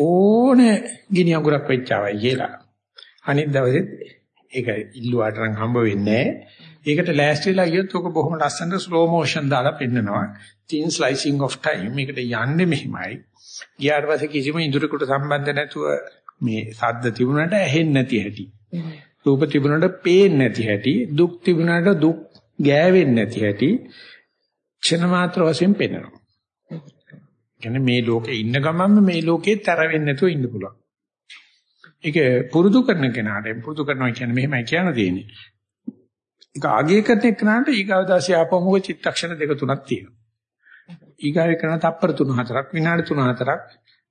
ඕනේ ගිනි අඟුරක් වෙච්චාවයි කියලා. අනිත් දවසේ ඒක ඉල්ලුවාට නම් හම්බ වෙන්නේ නැහැ. ඒකට ලෑස්තිලා ගියොත් ඔක බොහොම ලස්සනට ස්ලෝ මෝෂන් දාලා පෙන්නනවා. thin slicing of time. මේකට යන්නේ මෙහිමයි. ගියාට පස්සේ කිසිම ඉඳුරකට සම්බන්ධ නැතුව මේ සද්ද තිබුණාට ඇහෙන්නේ නැති හැටි. රූප තිබුණාට පේන්නේ නැති හැටි. දුක් තිබුණාට දුක් ගෑවෙන්නේ නැති හැටි. ක්ෂණ මාත්‍ර වශයෙන් පෙන්වනවා. කියන්නේ මේ ලෝකේ ඉන්න ගමන්ම මේ ලෝකේ තර වෙන්නේ නැතුව ඉන්න පුළුවන්. ඒක පුරුදු කරන කෙනාට පුරුදු කරනවා කියන්නේ මෙහෙමයි කියන්න තියෙන්නේ. ඒක ආගේ කරන එකනට ඊගාව දාසිය ආපමුක චිත්තක්ෂණ දෙක තුනක් තියෙනවා. ඊගාවේ කරන තප්පර 3-4ක් විනාඩි 3-4ක්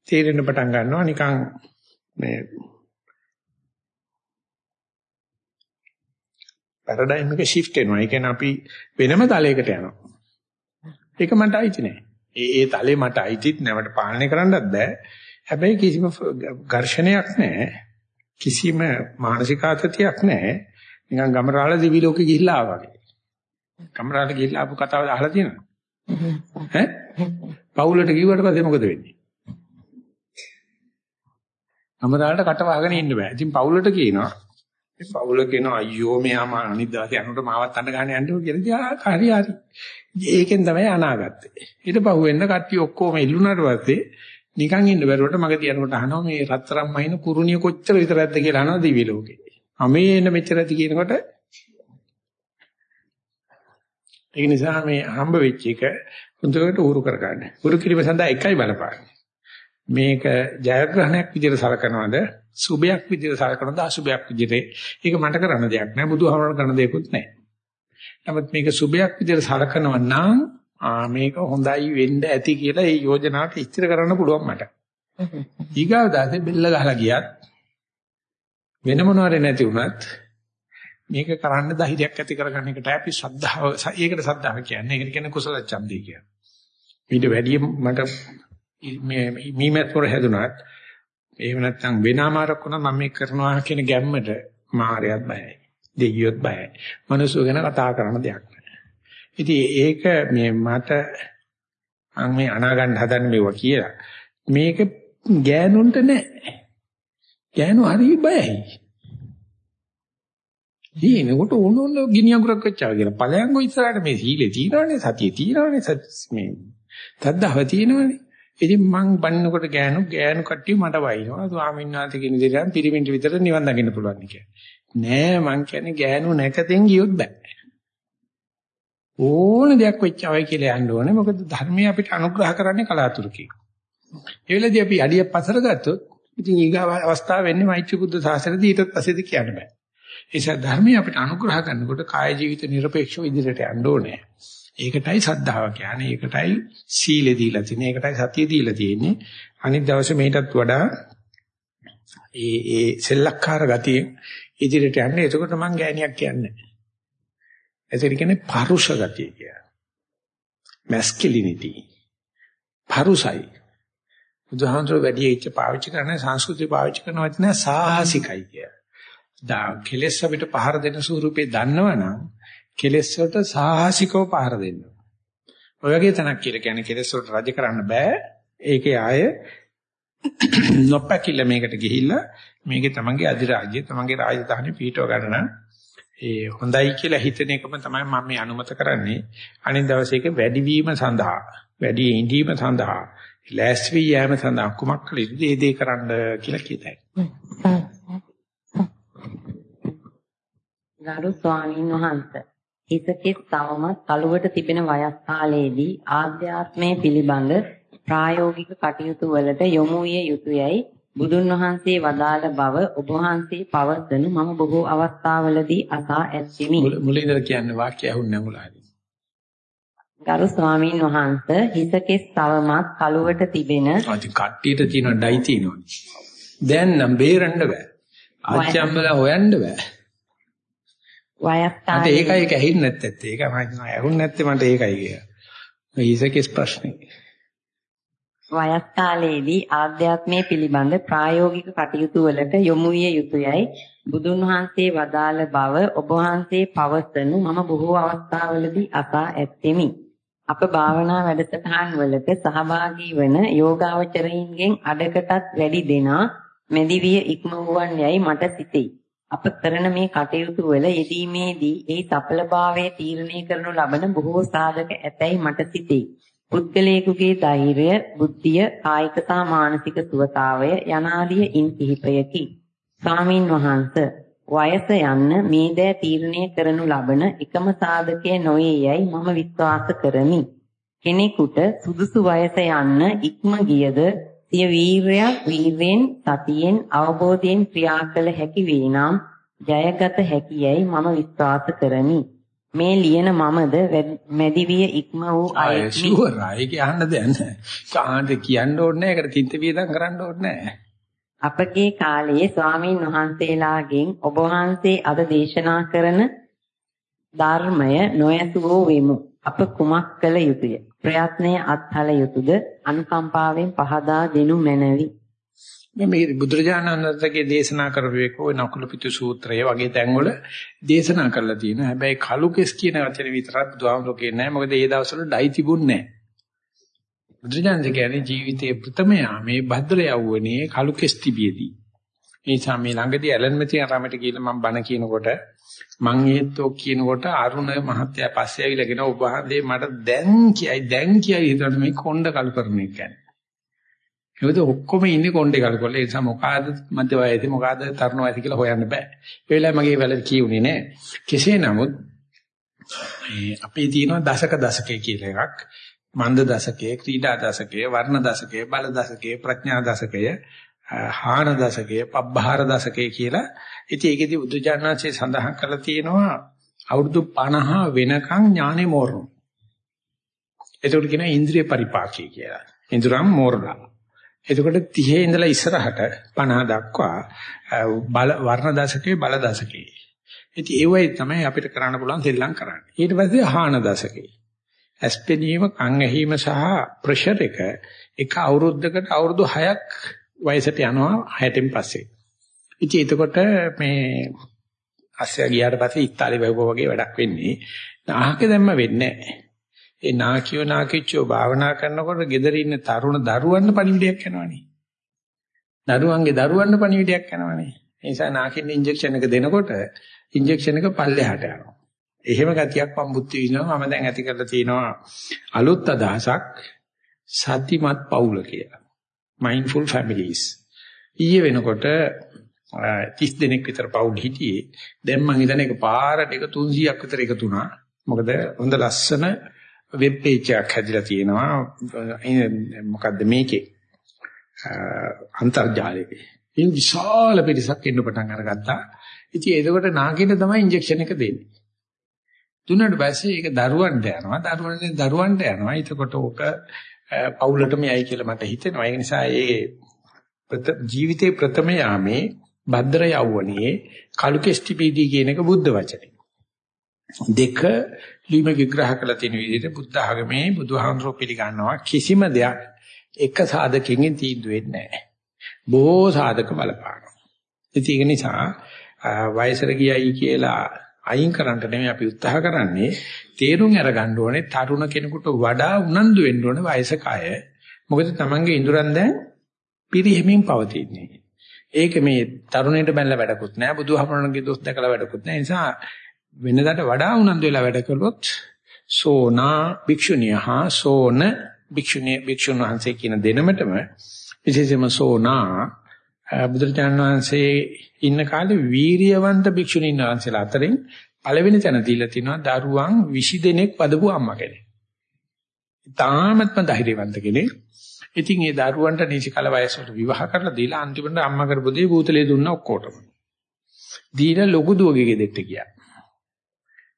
තේරෙන්න පටන් ගන්නවා නිකන් මේ පැරඩයිම් එක shift වෙනවා. ඒ කියන්නේ අපි වෙනම තලයකට යනවා. ඒක මට අයිති නෑ. ඒ ඒ තලේ මට අයිතිත් නෑ. මට පාලනය කරන්නත් බෑ. හැබැයි කිසිම ඝර්ෂණයක් නෑ. කිසිම මානසික ආතතියක් නෑ. නිකන් ගමරාල දිවි ලෝකෙ ගිහිල්ලා ආවා වගේ. ගමරාලට ගිහිල්ලා ආපු කතාව අහලා තියෙනවද? ඈ? පවුලට කිව්වට පස්සේ මොකද වෙන්නේ? ගමරාලට කට වහගෙන ඉන්න බෑ. ඉතින් පවුලට කියනවා පවුල කියනවා අයියෝ මෙහා මා අනිද්දාසේ යනකොට මාවත් අඬ ගන්න යන්න කියලා කියලා හරි හරි. ඒකෙන් තමයි අනාගත්තේ. ඊට පහුවෙන්න කට්ටිය ඔක්කොම ඉල්ලුණාට පස්සේ නිකන් ඉන්න බැරුවට මගදී යනකොට අහනවා මේ රත්තරන් මහින කුරුණිය කොච්චර විතරක්ද කියලා අහනවා දිවි ලෝකේ. අමේන මෙච්චර ඇති කියනකොට ඒ නිසා මේ හම්බ වෙච්ච එක හොඳට උරු කරගන්න. උරු කිරීම සඳහා එකයි බලපාන්නේ. මේක ජයග්‍රහණයක් විදිහට සලකනවද සුභයක් විදිහට සලකනවද අසුභයක් විදිහට ඒක මට කරන්න දෙයක් නෑ බුදුහාමරණ කරන්න දෙයක්වත් නෑ. නමුත් මේක සුභයක් විදිහට සලකනවා නම් මේක හොඳයි වෙන්න ඇති කියලා ඒ යෝජනාවට ඉස්තිර කරන්න පුළුවන් මට. ඊගාව දාසේ බෙල්ල ගහලා ගියත් වෙන මොනවාරි නැති වුණත් මේක කරන්න ධෛර්යයක් ඇති කරගන්න එකට අපි ශ්‍රද්ධාව ඒකට ශ්‍රද්ධාව කියන්නේ. ඒකට කියන්නේ කුසල ඡන්දය කියන්නේ. ඊට වැඩිය මට මේ මීමැත් පොර හැදුනත් එහෙම නැත්නම් වෙන අමාරක් වුණා මම මේක කරනවා කියන ගැම්මට මායයත් බයයි. දෙයියොත් බයයි. මනුස්සය ගැන කතා කරන දෙයක් නෑ. ඉතින් ඒක මේ මට මම මේ අනාගන්න හදන්නේ මේවා කියලා. මේක ගෑනුන්ට නෑ. ගෑනු හරි බයයි. ඊනකොට ඕන ඕන ගිනි අඟුරක් වෙච්චා කියලා ඵලයන්ගො ඉස්සරහට මේ සීලේ තියෙනවනේ සතියේ තියෙනවනේ මේ තද්දාව තියෙනවනේ. ඉතින් මං බannකොට ගෑනු ගෑනු කට්ටිය මට වයින්නවා. ස්වාමීන් වහන්සේ කියන විදිහට පිරිමින්ට විතර නිවන් දකින්න පුළුවන් කියලා. නෑ මං කියන්නේ ගෑනු නැකතෙන් ගියොත් බෑ. ඕන දෙයක් වෙච්චවයි කියලා යන්න ඕනේ. මොකද ධර්මයේ අපිට අනුග්‍රහ කරන්නේ කලාතුරකින්. ඒ වෙලදී අපි අඩිය පසර ගත්තොත් ඉතින් ඊගා අවස්ථාව වෙන්නේ මෛත්‍රී බුද්ධ සාසනයේදී ඊටත් පස්සේද කියන්න බෑ. ඒ නිසා ධර්මයේ අපිට අනුග්‍රහ කරනකොට කාය ජීවිත নিরপেক্ষව ඉදිරියට යන්න ඕනේ. ඒකටයි සද්ධාව කියන්නේ. ඒකටයි සීලෙ දීලා තියෙන්නේ. ඒකටයි සතිය දීලා තියෙන්නේ. අනිත් දවසේ මේකටත් වඩා ඒ ඒ සෙල්ලක්කාර ගතියෙන් ඉදිරියට යන්නේ. එතකොට මං ගෑණියක් කියන්නේ. එතන කියන්නේ පරුෂ ගතිය කියලා. masculinity. පරුසයි. බුදුහාමර වැඩි ඉච්ච පාවිච්චි කරන සංස්කෘතිය පාවිච්චි කරන වචන සාහසිකයි කිය. දා කෙලෙස් අපිට පහර දෙන ස්වරූපේ දන්නවනම් කෙලෙස් වලට සාහසිකව පහර දෙන්න. ඔය වගේ තැනක් කියලා කියන්නේ කෙලෙස් වලට රජ කරන්න බෑ. ඒකේ ආය (coughs) නොපැකිල මේකට ගිහිල්ලා මේකේ තමන්ගේ අධිරාජ්‍ය තමන්ගේ රාජධානිය පිටව ගන්න ඒ හොඳයි කියලා හිතන එකම තමයි මම මේ අනුමත කරන්නේ. අනිත් දවසේ ඒක වැඩිවීම සඳහා, වැඩි ඉඳීම සඳහා, ලෑස්ති වී යෑම සඳහා කුමක් කළ යුතුද? ඒ දේ කරන්න කියලා කියතයි. ගරු ස්වාමීන් වහන්සේ හිතකෙත් තවමත් කලුවට තිබෙන වයස් කාලයේදී ආධ්‍යාත්මය පිළිබඳ ප්‍රායෝගික කටයුතු වලට යොමු විය යුතුයයි බුදුන් වහන්සේ වදාළ බව ඔබ වහන්සේ පවසන මම බොහෝ අවස්ථාවලදී අසා ඇත්ෙමි. මුලින්ද කියන්නේ වාක්‍ය ඇහුන්නේ නැමුලාදී. ගරු ස්වාමීන් වහන්සේ හිසකෙස් තවමත් කලුවට තිබෙන අති කට්ටියට තියෙන ඩයි තියෙනවා. දැන් නම් බේරන්න බෑ. ආච්චම්මලා හොයන්න බෑ. වයස් මට ඒකයි ඒක ඇහින්නේ නැත්තේ. ඒක මම ඇහුන්නේ නැත්තේ මට ඒකයි කියලා. හිසකෙස් ප්‍රශ්නේ. වයස් කාලයේදී ආධ්‍යාත්මයේ පිළිබඳ ප්‍රායෝගික කටයුතු වලට යොමු විය යුතුයයි බුදුන් වහන්සේ වදාළ බව ඔබ වහන්සේ පවසනු මම බොහෝ අවස්ථාවලදී අසා ඇත්තෙමි. අප භාවනා වැඩසටහන් වලට සහභාගී වන යෝගාවචරයින්ගෙන් අඩකටත් වැඩි දෙනා මෙදිවිය ඉක්මවුවන් යයි මට සිතේ. අප කරන මේ කටයුතු වල යෙදීමේදී ඒ සඵලභාවය තීරණය කරනු ලබන බොහෝ සාධක ඇතැයි මට සිතේ. පුද්ගලයෙකුගේ ධෛර්යය, බුද්ධිය, කායික සහ මානසික සුවතාවය යනාදී ඉන් කිහිපයකි. ස්වාමින් වහන්සේ වයස යන්න මේ දෑ තීරණය කරනු ලබන එකම සාධකය නොවේ යයි මම විශ්වාස කරමි. කෙනෙකුට සුදුසු වයස යන්න ඉක්ම ගියද සිය වීරයක් වීරෙන් සතියෙන් අවබෝධයෙන් ක්‍රියා කළ හැකි වේ නම් ජයගත හැකියයි මම විශ්වාස කරමි. මේ ලියන මමද මැදිවිය ඉක්ම වූ අය ෂුවර් ඒක අහන්න දෙයක් නැහැ. කාන්ට කියන්න ඕනේ නැහැ. ඒකට තින්ත වියදම් කරන්න ඕනේ නැහැ. අපගේ කාලයේ ස්වාමීන් වහන්සේලාගෙන් ඔබ වහන්සේ අද දේශනා කරන ධර්මය නොයසුවෝ වෙමු. අප කුමක් කළ යුතුය? ප්‍රයත්නය අත්හල යුතුයද? අනුකම්පාවෙන් පහදා දෙනු මැනවි. මේ බුදුරජාණන් වහන්සේගේ දේශනා කරපු එක ওই නකුලපිතු සූත්‍රය වගේ තැන්වල දේශනා කරලා තියෙනවා. හැබැයි කලුකෙස් කියන වචනේ විතරක් බුදුහාමුදුරුවෝ කියන්නේ නැහැ. මොකද ඒ දවස්වල ඩයි තිබුණේ නැහැ. බුදුරජාණන් කියන්නේ ජීවිතයේ ප්‍රථම යාමේ භද්‍ර යවුවනේ කලුකෙස් තිබියදී. ඒ නිසා මේ ළඟදී ඇලන් මෙතියන් රාමයට කියලා මම බණ කියනකොට මං ඒත්තෝ කියනකොට අරුණ මහත්තයා පස්සේ ඇවිල්ලාගෙන ඔබ වහන්සේ මට දැන් කියයි දැන් කියයි හිතන්න මේ කොණ්ඩ කලු කරන එක කියන්නේ. ඒකද ඔක්කොම ඉන්නේ කොණ්ඩේ කල්කොල්ල ඒ නිසා මොකಾದ මධ්‍ය වයසේ මොකಾದ තරුණ වයසේ කියලා හොයන්න බෑ. ඒ වෙලාවේ මගේ වැරදි කියුනේ නෑ. කෙසේ නමුත් මේ අපේ තියෙන දශක දශකයේ කියලා එකක් මන්ද දශකයේ ක්‍රීඩා දශකයේ වර්ණ දශකයේ බල දශකයේ ප්‍රඥා දශකයේ හාන දශකයේ පබ්බහාර දශකයේ කියලා ඉතින් ඒකෙදි බුදුජානනාංශයේ සඳහන් කරලා තියෙනවා අවුරුදු 50 වෙනකන් ඥානෙ මෝරනවා. ඒකට කියනවා ඉන්ද්‍රිය පරිපාකී කියලා. ඉන්ද්‍රම් මෝරලා. එතකොට 30 ඉඳලා ඉස්සරහට 50 දක්වා බල වර්ණ දශකයේ බල දශකයේ. ඉතින් ඒ වෙයි තමයි අපිට කරන්න පුළුවන් සෙල්ලම් කරන්න. ඊට පස්සේ ආහන දශකයේ. ඇස්පෙනීම, කන් ඇහිම සහ ප්‍රෙෂර් එක එක අවුරුද්දකට අවුරුදු 6ක් වයසට යනවා 60න් පස්සේ. ඉතින් එතකොට මේ අස්සය ගියාට පස්සේ ඉතාලි වැවුවා වගේ වැඩක් වෙන්නේ. අහක දැම්ම වෙන්නේ නැහැ. ඒ නාකියෝ නාකිච්චෝ භාවනා කරනකොට gedare ඉන්න තරුණ දරුවන්ට පණිවිඩයක් යනවනේ. දරුවන්ගේ දරුවන්ට පණිවිඩයක් යනවනේ. ඒ නිසා නාකින්න ඉන්ජෙක්ෂන් එක දෙනකොට ඉන්ජෙක්ෂන් එක පල්ලෙහාට යනවා. එහෙම ගතියක් මම බුද්ධ විඳිනවා. මම දැන් ඇති කරලා තියෙනවා අලුත් අදහසක් සතිමත් පවුල කියලා. mindful families. ඊයේ වෙනකොට 30 දෙනෙක් විතර පවුල් හිටියේ. දැන් මං හිතන්නේ ඒක පාරට එක 300ක් විතර එකතු වුණා. මොකද හොඳ ලස්සන වෙබ් පේජ් එකක් හැදිලා තියෙනවා. මොකද්ද මේකේ? අන්තර්ජාලයේ ඒ විශාල පිරිසක් එන්න පටන් අරගත්තා. ඉතින් එතකොට නාකින්න තමයි ඉන්ජෙක්ෂන් එක දෙන්නේ. දුන්නාට පස්සේ ඒක දරුවන්ට යනවා. දරුවන්ට දරුවන්ට යනවා. එතකොට ඕක පවුලටම යයි කියලා මට හිතෙනවා. ඒ නිසා ඒ ජීවිතේ ප්‍රථම යාමේ භද්‍ර යවුණේ කලු කෙස්ටිපීදී කියන එක බුද්ධ වචනේ. දෙක ලිම විග්‍රහ කළ තියෙන විදිහට බුද්ධ ආගමේ බුදුහාමුදුරුවෝ පිළිගන්නවා කිසිම දෙයක් එක සාධකකින් තීන්දුව වෙන්නේ නැහැ. බොහෝ සාධක බලපානවා. ඒක නිසා වයසට ගියයි කියලා අයින් කරන්න නෙමෙයි අපි උත්සාහ කරන්නේ තේරුම් අරගන්න ඕනේ තරුණ කෙනෙකුට වඩා උනන්දු වෙන්න ඕනේ වයසක අය. මොකද Tamange ඉඳුරන් දැන් පිරිහෙමින් පවතින්නේ. ඒක මේ තරුණයට බැලලා වැඩකුත් නෑ බුදුහමරණගේ දොස් දැකලා වැඩකුත් නෑ. ඒ නිසා වෙනදාට වඩා උනන්දු වෙලා වැඩ කළොත් සෝනා භික්ෂුණිය හා සෝන භික්ෂුණිය භික්ෂුන් වහන්සේ කියන දෙනමතම විශේෂයෙන්ම සෝනා බුදුරජාණන් වහන්සේ ඉන්න කාලේ වීරියවන්ත භික්ෂුණීන් වහන්සේලා අතරින් පළවෙනි තැන දීලා තිනවා දරුවන් 20 දෙනෙක් වදපු අම්මා කෙනෙක්. තාමත්ම ධෛර්යවන්ත කෙනෙක්. ඉතින් ඒ දරුවන්ට නිසි කල වයසට විවාහ කරලා දීලා අන්තිමට අම්මා කරපු දේ බූතලේ දුන්නා ඔක්කොටම. දීලා ලොකු දුවගේ ගෙදෙට්ට ගියා.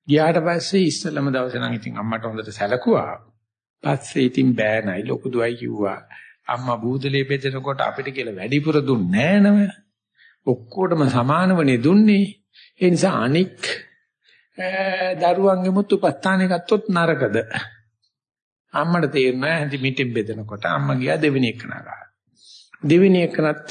ගියාට පස්සේ ඉස්සලම දවසේ නම් ඉතින් අම්මට හොඳට සැලකුවා. පස්සේ ඉතින් බෑ නයි ලොකු දුවයි කිව්වා. අම්මා බූදලේ බෙදනකොට අපිට කියලා වැඩිපුර දුන්නේ නෑ නම. ඔක්කොටම සමානවනේ දුන්නේ. ඒ නිසා අනික් දරුවන්ගේ මුතු උපස්ථානේ ගත්තොත් නරකද? අම්මට තේරෙනවා ඇඳි මිටින් බෙදනකොට අම්මා ගියා දෙවෙනි එකනා ගන්න. දෙවෙනි එකනත්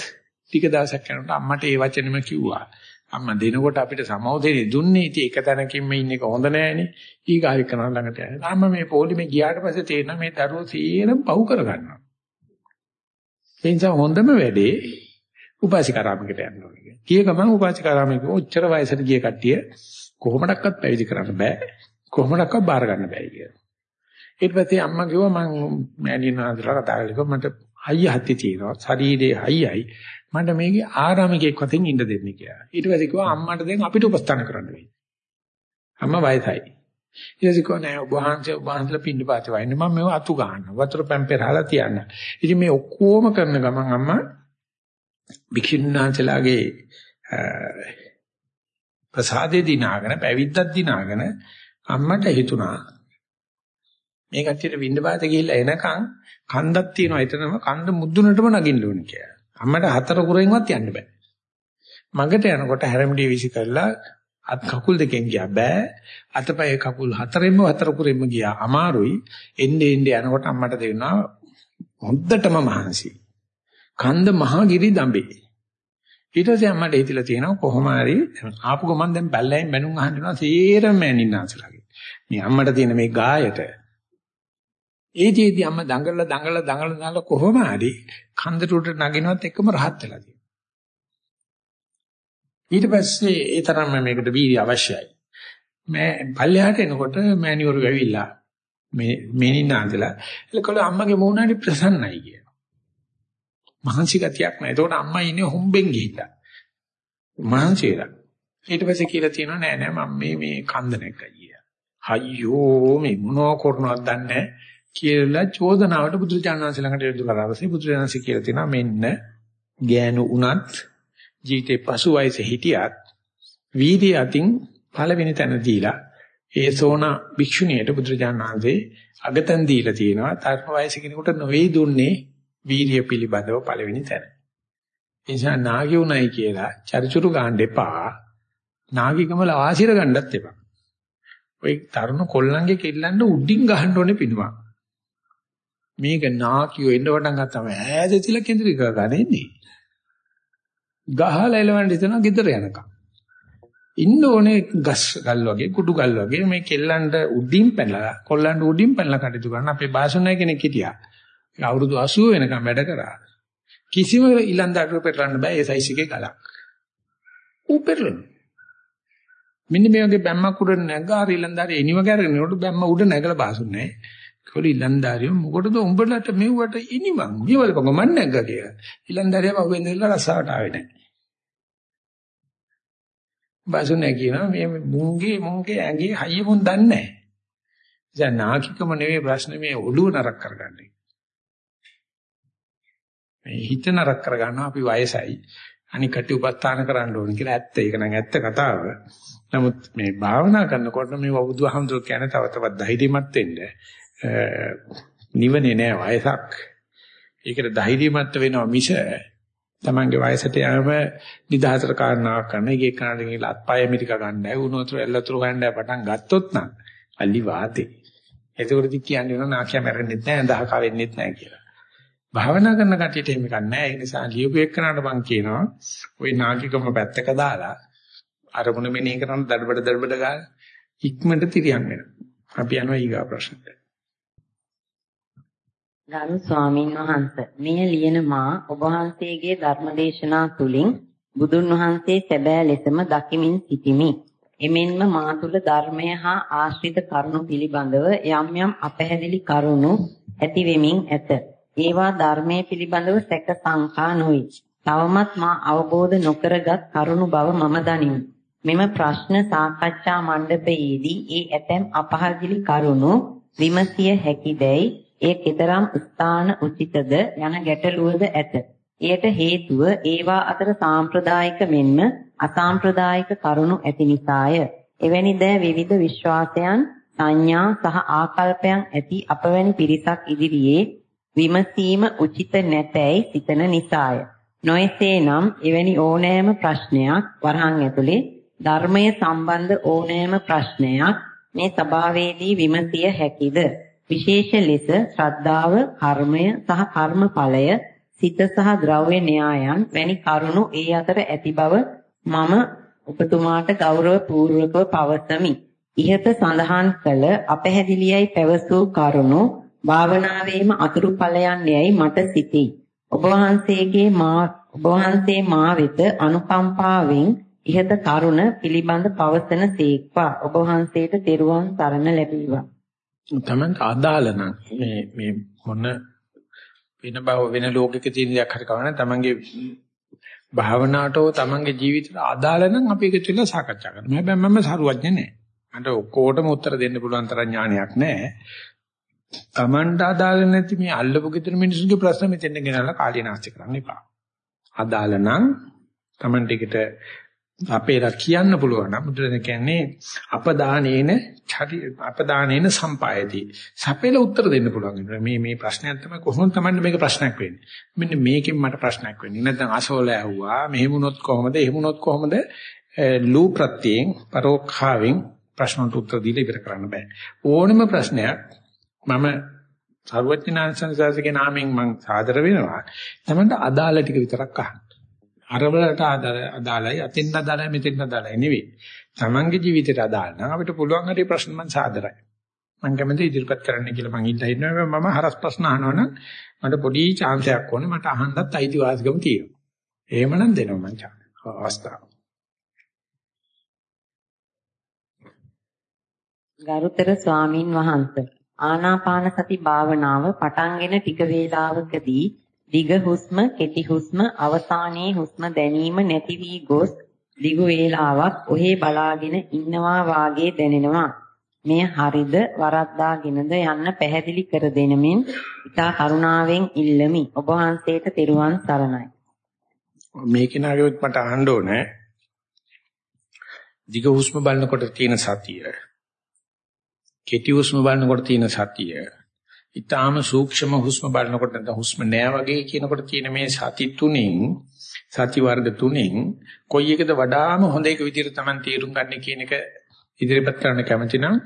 ටික දවසක් යනකොට අම්මට ඒ වචනෙම කිව්වා. අම්මා දෙනකොට අපිට සමෝදෙනේ දුන්නේ. ඉතින් එක තැනකින් මේ ඉන්න එක හොඳ නෑනේ. ඊගාරි කරන ළඟට යනවා. අම්මා මේ පොලිමේ ගියාට පස්සේ තේරෙනවා මේ දරුවෝ සීරම් පහු කරගන්නවා. ඒ නිසා හොඳම වැඩේ උපාසිකාරාමයකට යන්න ඕනේ. කිය ගමන් උපාසිකාරාමයක ඔච්චර වයසට ගිය කට්ටිය කොහොමඩක්වත් පැවිදි කරන්න බෑ. කොහොමඩක්වත් බාර ගන්න බෑ කියලා. ඊට පස්සේ අම්මා කිව්වා මම මෑණියන් වහන්සේලා කතා කළා මට හයිය හත්ති තියෙනවා. ශරීරේ හයියයි. මට මේකේ ආරාමිකෙක් වශයෙන් ඉන්න දෙන්න කියලා. ඊට පස්සේ කිව්වා අම්මට දැන් අපිට උපස්ථාන කරන්න වෙයි. අම්මා වයසයි. ඊට පස්සේ කිව්වා නෑ ඔබ වහන්සේ ඔබ වහන්සේලා පින්න පාතේ වයින්න මම මේව අතු ගන්නවා. වතුර පැම් පෙරහලා තියන්න. ඉතින් මේ ඔක්කොම කරන ගමන් අම්මා භික්ෂුණාන්සලාගේ ප්‍රසාදේ දිනාගෙන පැවිද්දක් දිනාගෙන අම්මට හිතුණා මේ කට්ටියට විඳපාත ගිහිල්ලා එනකන් කන්දක් තියෙනවා එතනම කන්ද මුද්දුනටම නගින්න ඕනේ කියලා. අම්මට හතර කුරෙන්වත් යන්න බෑ. මගට යනකොට හැරමිඩිය විසි කරලා අත් කකුල් දෙකෙන් ගියා බෑ. අතපය කකුල් හතරෙන්ම හතර කුරෙන්ම ගියා අමාරුයි. එන්නේ එන්නේ යනකොට අම්මට තේරුණා හොද්දටම මහන්සි. කන්ද මහා ගිරි දඹේ. ඊට පස්සේ අම්මට හිතිලා තියෙනවා කොහොම හරි ආපු ගමන් දැන් බැල්ලෙන් බැනුම් අහන්න යනවා සේරම මෑනින්නාන්සලාගේ. මේ අම්මට තියෙන මේ ගායට ඒ ජීදී අම්ම දඟලලා දඟලලා දඟලලා දාලා කොහොම හරි කන්දට උඩ නගිනවත් එක්කම rahat වෙලා තියෙනවා. ඊට පස්සේ ඒ තරම්ම මේකට වීර්ය අවශ්‍යයි. මම පල්ලෙහාට එනකොට මෑණිවරු ඇවිල්ලා මේ මෙනින්නාන්දලා එලකොල අම්මගේ මූණානි ප්‍රසන්නයි කිය. මහන්සි ගතියක් නැහැ. ඒතකොට අම්මා ඉන්නේ හොම්බෙන් ගිහිල්ලා. මහන්සියලා. ඊට පස්සේ කියලා තියෙනවා නෑ නෑ මම මේ මේ කන්ද නැග්ගා අයියෝ මේ මොනෝ කරනවද දන්නේ කියලා චෝදනාවට බුදුරජාණන් වහන්සේ ළඟට යොදු කරා. ඊපස්සේ බුදුරජාණන් වහන්සේ කියලා තියෙනවා මෙන්න ගෑනු උනත් ජීවිතේ පසු වයසේ හිටියත් වීර්ය අතින් පළවෙනි තැන දීලා ඒ සෝන භික්ෂුණියට බුදුරජාණන් වහන්සේ අගතන් දීලා තියෙනවා. තරුණ වයසේ කෙනෙකුට නොවේ දුන්නේ වීර්ය පිළිබඳව පළවෙනි තැන. ඒ නිසා නාගි උණයි කියලා චරිචුරු ගන්න එපා. නාගිකම වාසිර ගන්නත් එපා. ඔය තරුණ කොල්ලන්ගේ කෙල්ලන්ට උඩින් ගහන්න ඕනේ පිනුවා. මේක නාකියෝ එන්න වටන් ගත්තම ඈත තියලා කේන්ද්‍රික ගන්න ඉන්නේ. ගහලා එලවන්න හිතනවා ගෙදර යනකම්. ඉන්න ඕනේ ගස් ගල් වගේ කුඩු ගල් වගේ මේ කෙල්ලන්ට උඩින් පැනලා කොල්ලන්ට උඩින් පැනලා කටයුතු කරන අපේ භාෂණය කෙනෙක් හිටියා. අවුරුදු 80 වෙනකම් වැඩ කරා. කිසිම ඉලන්දාට පෙරලන්න බෑ ඒ සයිස් එකේ ගලක්. ඌ පෙරලන. මෙන්න මේ වගේ බැම්මක් උඩ නැගා ඉලන්දාරේ එනිව කරගෙන උඩ බැම්ම උඩ නැගලා බාසුන්නේ නැහැ. ඒකවල ඉලන්දාරියෝ මොකටද උඹලට මෙව්වට ඉනිමන් ගියවලපංග මන් නැග්ගා කියලා. ඉලන්දාරියා පහුවෙන් දෙලා රස්සාවට ආවේ නැහැ. බාසුනේ කියනවා මේ මුංගේ මුංගේ ඇඟේ හයිය මුන් දන්නේ නැහැ. දැන් නාකිකම නෙවෙයි ප්‍රශ්නේ මේ ඔළුව නරක කරගන්නේ. මේ හිත නරක කරගන්නවා අපි වයසයි. අනික කටි උපස්ථාන කරන්න ඕන කියලා ඇත්ත. ඒක නම් ඇත්ත කතාව. නමුත් මේ භාවනා කරනකොට මේ වබුදුහමඳුර කියන තව තවත් ධෛර්යමත් වෙන්න නිවනේ නෑ වයසක්. ඒකට ධෛර්යමත් වෙනවා මිස තමන්ගේ වයසට යෑම නිදහසට කාරණාවක් කරන එක එක්කනට ගිහලා අත්පය මිරික ගන්නයි උණුතර එල්ලතුරු ගන්නයි පටන් ගත්තොත් නම් අලි වාතේ. එතකොටදි කියන්නේ නෝ නාකිය මැරෙන්නෙත් නැහැ දහක වෙන්නෙත් නැහැ කියලා. භාවනා කරන කටියට එහෙම ගන්නෑ. ඒ නිසා ලියුපු එක්කනට මම කියනවා ওই නාකිකම පැත්තක දාලා අරමුණ මෙනෙහි කරන දඩබඩ දඩබඩ ගාන ඉක්මනට තිරියන් වෙනවා. අපි යනවා ඊගා ප්‍රශ්නට. ගරු ස්වාමින් වහන්සේ මෙය ලියන මා ඔබ වහන්සේගේ ධර්මදේශනා තුලින් බුදුන් වහන්සේ සැබෑ ලෙසම දකිමින් සිටිමි. එමෙන්ම මා තුල ධර්මය හා ආශ්‍රිත කරුණු පිළිබඳව යම් යම් අපැහැදිලි කරුණු ඇති වෙමින් ඇත. ඒවා ධර්මයේ පිළිබඳව සැක සංකා නොයි. තවමත් මා අවබෝධ නොකරගත් කරුණු බව මම දනිමි. මෙම ප්‍රශ්න සාකච්ඡා මණ්ඩපයේදී ඒ ඇතැම් අපහසුලි කරුණු විමසිය හැකිදැයි ඒ keteram ස්ථාන උචිතද යන ගැටලුවද ඇත. එයට හේතුව ඒවා අතර සාම්ප්‍රදායික මෙන්ම අසාම්ප්‍රදායික කරුණු ඇති නිසාය. එවැනි දෑ විවිධ විශ්වාසයන් සංඥා සහ ආකල්පයන් ඇති අපවැනි පිරිසක් ඉදිරියේ විමසීම උචිත නැතැයි සිතන නිසාය. නොයසේනම් එවැනි ඕනෑම ප්‍රශ්නයක් වරහන් ඇතුලේ ධර්මය සම්බන්ධ ඕනෑම ප්‍රශ්නයක් මේ සභාවේදී විමසිය හැකිද? විශේෂ ලෙස ශ්‍රද්ධාව, කර්මය සහ කර්මඵලය, සිත සහ ද්‍රව්‍ය න්‍යායන් වැනි කරුණු ඒ අතර ඇති බව මම ඔබතුමාට ගෞරව පූර්වකව පවසමි. ඉහත සඳහන් කළ අපැහැදිලියයි පැවසූ කරුණු භාවනාවේම අතුරු ඵලයන් යයි මට සිතේ. ඔබ වහන්සේගේ මා ඔබ වහන්සේ මා වෙත අනුකම්පාවෙන් ඉහත කරුණ පිළිබඳ පවසන සීක්වා ඔබ වහන්සේට තෙරුවන් සරණ ලැබේවා. තමන්ට අදාළ නම් මේ මේ මොන වෙන බව වෙන ලෝකෙක තියෙන දෙයක් හරි කවන්න තමන්ගේ භාවනාවටෝ තමන්ගේ ජීවිතයට අදාළ නම් අපි ඒක තුල සාකච්ඡා කරනවා. හැබැයි මම සරුවඥ නෑ. මට ඔක්කොටම උත්තර දෙන්න පුළුවන් තරම් ඥානයක් නෑ. තමන්ට අදාළ නැති මේ අල්ලපු ගෙදර මිනිස්සුන්ගේ ප්‍රශ්න මෙතෙන් ගෙනල්ලා කාලිය නාස්ති කරන්න එපා. අදාළ නම් තමන්ට ඒකට අපේලා කියන්න පුළුවන් නම් බුදුරජාණන් කියන්නේ අපදානේන අපදානේන සම්පායති. සපේල උත්තර දෙන්න පුළුවන්. මේ මේ ප්‍රශ්නයක් තමයි කොහොමද තමයි මේක ප්‍රශ්නයක් වෙන්නේ. මෙන්න මේකෙන් මට ප්‍රශ්නයක් වෙන්නේ. නැත්නම් අසෝල ඇහුවා. මෙහෙමුණොත් කොහොමද? එහෙමුණොත් කොහොමද? ලූ ප්‍රත්‍යයෙන් පරෝක්ෂාවෙන් ප්‍රශ්නට උත්තර දීලා ඉවර කරන්න බෑ. ඕනම ප්‍රශ්නයක් මම සර්වඥාන්සන්සාරගේ නාමයෙන් මම සාදර වෙනවා. තමන්ට අදාළ ටික විතරක් අහන්න. අරවලට අදාළයි අතෙන් අදාළයි මෙතෙන් අදාළයි නෙවෙයි. Tamange ජීවිතයට අදාළ නම් අපිට පුළුවන් හරි ප්‍රශ්න මං සාදරයි. මං කැමති ඉදිරිපත් කරන්න කියලා මං ඉල්ලා ඉන්නවා මම හරස් ප්‍රශ්න අහනවනම් මට පොඩි chance එකක් ඕනේ මට අහන්නත් අයිතිවාසිකම තියෙනවා. එහෙමනම් දෙනවා මං අවස්ථාව. ගරුතර ස්වාමින් වහන්සේ ආනාපාන සති භාවනාව පටන්ගෙන ටික වේලාවකදී දිග හුස්ම කෙටි හුස්ම අවසානයේ හුස්ම දැනීම නැති වී ගොස් දිගු වේලාවක් ඔහේ බලාගෙන ඉන්නවා වාගේ දැනෙනවා. මෙය හරිද වරද්දාගෙනද යන්න පැහැදිලි කර දෙනමින් ඉතා කරුණාවෙන් ඉල්ලමි. ඔබ වහන්සේට තෙරුවන් සරණයි. මේක නාගෙත් මට අහන්න ඕනේ. දිග හුස්ම බලනකොට තියෙන සතිය. කෙටි හුස්ම බලනකොට තියෙන සතිය. ඊටාම සූක්ෂම හුස්ම බලනකොට නැත්නම් හුස්ම නෑ වගේ කියනකොට තියෙන මේ සති තුනෙන් සති වර්ග තුනෙන් කොයි එකද වඩාම හොඳ එක විදිහට Taman තීරුම් ගන්න කියන එක ඉදිරිපත් කරන්න කැමති නම්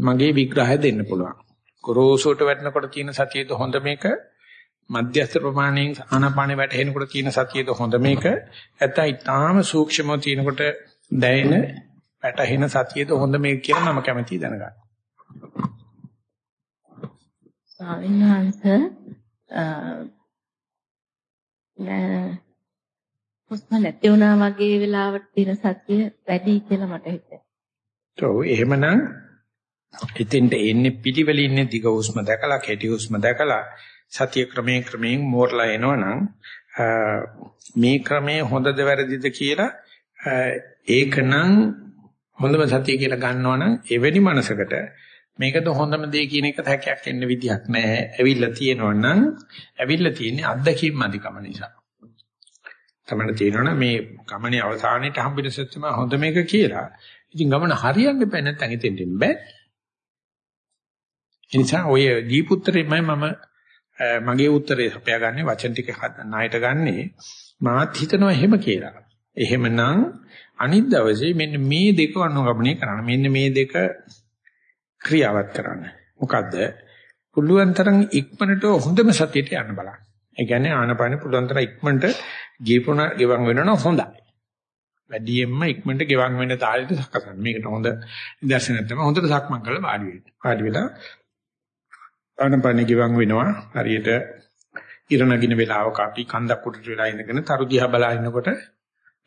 මගේ විග්‍රහය දෙන්න පුළුවන්. ගොරෝසුට වැටෙනකොට තියෙන සතියේද හොඳ මේක මධ්‍යස්ථ ප්‍රමාණයෙන් ආනාපානෙ වැටෙනකොට තියෙන සතියේද හොඳ මේක නැත්නම් ඊටාම සූක්ෂමව තියෙනකොට දැනෙන වැටෙන සතියේද හොඳ මේක කියලා මම කැමතියි දැනගන්න. ස්වාමීන් වහන්සේ හුස්ම නැති වුණා වගේ වෙලාවට තියෙන සතිය වැඩි කියලා මට හිතෙනවා. ඔව් එහෙමනම් එතෙන්ට එන්නේ පිළිවෙලින් ඉන්නේ දිග හුස්ම දැකලා කෙටි හුස්ම දැකලා සතිය ක්‍රමයෙන් ක්‍රමයෙන් මෝරලා එනවනම් මේ ක්‍රමයේ හොඳද වැරදිද කියලා ඒකනම් හොඳම සතිය කියලා ගන්නවනම් එවැනි මනසකට මේකද හොඳම දේ කියන එක හැකයක් එන්න විදියක් නැහැ. ඇවිල්ලා තියෙනවා නම් ඇවිල්ලා තියෙන්නේ අත්දැකීම් අධිකම නිසා. තමයි තේරෙනවා මේ ගමනේ අවසානයේට හම්බෙන සත්‍යම හොඳ මේක කියලා. ඉතින් ගමන හරියන්න බෑ නැත්නම් ඉතින් දෙන්න බෑ. ඒ නිසා ඔය දීපුත්‍රෙමයි මම මගේ උත්තරේ සපයාගන්නේ වචන ටික ණයට ගන්නේ මාත් හිතනවා එහෙම කියලා. එහෙමනම් අනිත් දවසේ මෙන්න මේ දෙක අනුගමනය කරන්න. මෙන්න මේ දෙක ක්‍රියාවත් කරන්න. මොකද්ද? පුළුවන් තරම් ඉක්මනට හොඳම සතියට යන්න බලන්න. ඒ කියන්නේ ආනපාන පුළුවන් තරම් ඉක්මනට ගියපුණ ගෙවන් වෙනවා හොඳයි. වැඩියෙන්ම ඉක්මනට ගෙවන් වෙන තාලෙට සකසන්න. මේකට හොඳ නිදර්ශනයක් තමයි හොඳට සක්මන් කරලා වාඩි වෙන්න. වාඩි වෙලා ආනපාන ගෙවන් වෙනවා. හරියට ඉර නගින වෙලාවක අපි කන්දක් උඩට වෙලා ඉඳගෙන තරු දිහා බලා ඉන්නකොට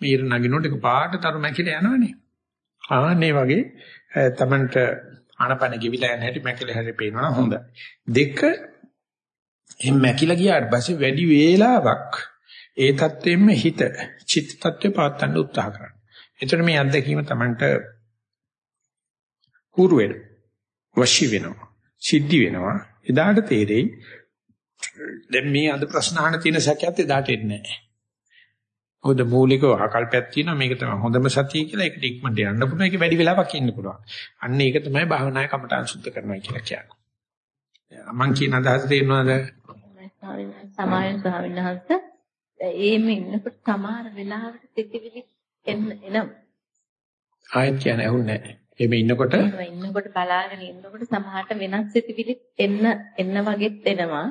මේ ඉර නගිනකොට එක පාට තරු මැකිලා යනවනේ. ආන්නේ වගේ තමන්ට ආනපන ගෙවිලා යන හැටි මැකිලා හැටි පේනවා හොඳයි. දෙක එම් මැකිලා ගියාට පස්සේ වැඩි වේලාවක් ඒ தත්වෙන්න හිත චිත්ත தත්වෙ පාත්තන්න උත්සාහ කරනවා. එතකොට මේ අත්දැකීම තමන්ට හුරු වෙනවා. වශී වෙනවා. සිද්ධි වෙනවා. එදාට තේරෙයි දැන් මේ අද ප්‍රශ්න අහන තියෙන සැකයත් එදාට එන්නේ නැහැ. මොකද මූලිකව ආකල්පයක් තියෙනවා මේක තමයි හොඳම සතිය කියලා ඒකට ඉක්මනට යන්න පුළුවන් ඒක වැඩි වෙලාවක් ඉන්න පුළුවන්. අන්න ඒක තමයි භාවනායේ කමඨාන් සුද්ධ කරනවා කියලා කියන්නේ. මම කියන අදහස තේරෙනවද? සමායන වහන්සේ ඒම ඉන්නකොට සමහර වෙලාවට සිතිවිලි එන්න එනවා. ආයෙත් කියන්නේ ඇහුන්නේ නැහැ. එහෙම ඉන්නකොට ඉන්නකොට බලාගෙන ඉන්නකොට සමහරට වෙනස් සිතිවිලි එන්න එන්න වගේත් එනවා.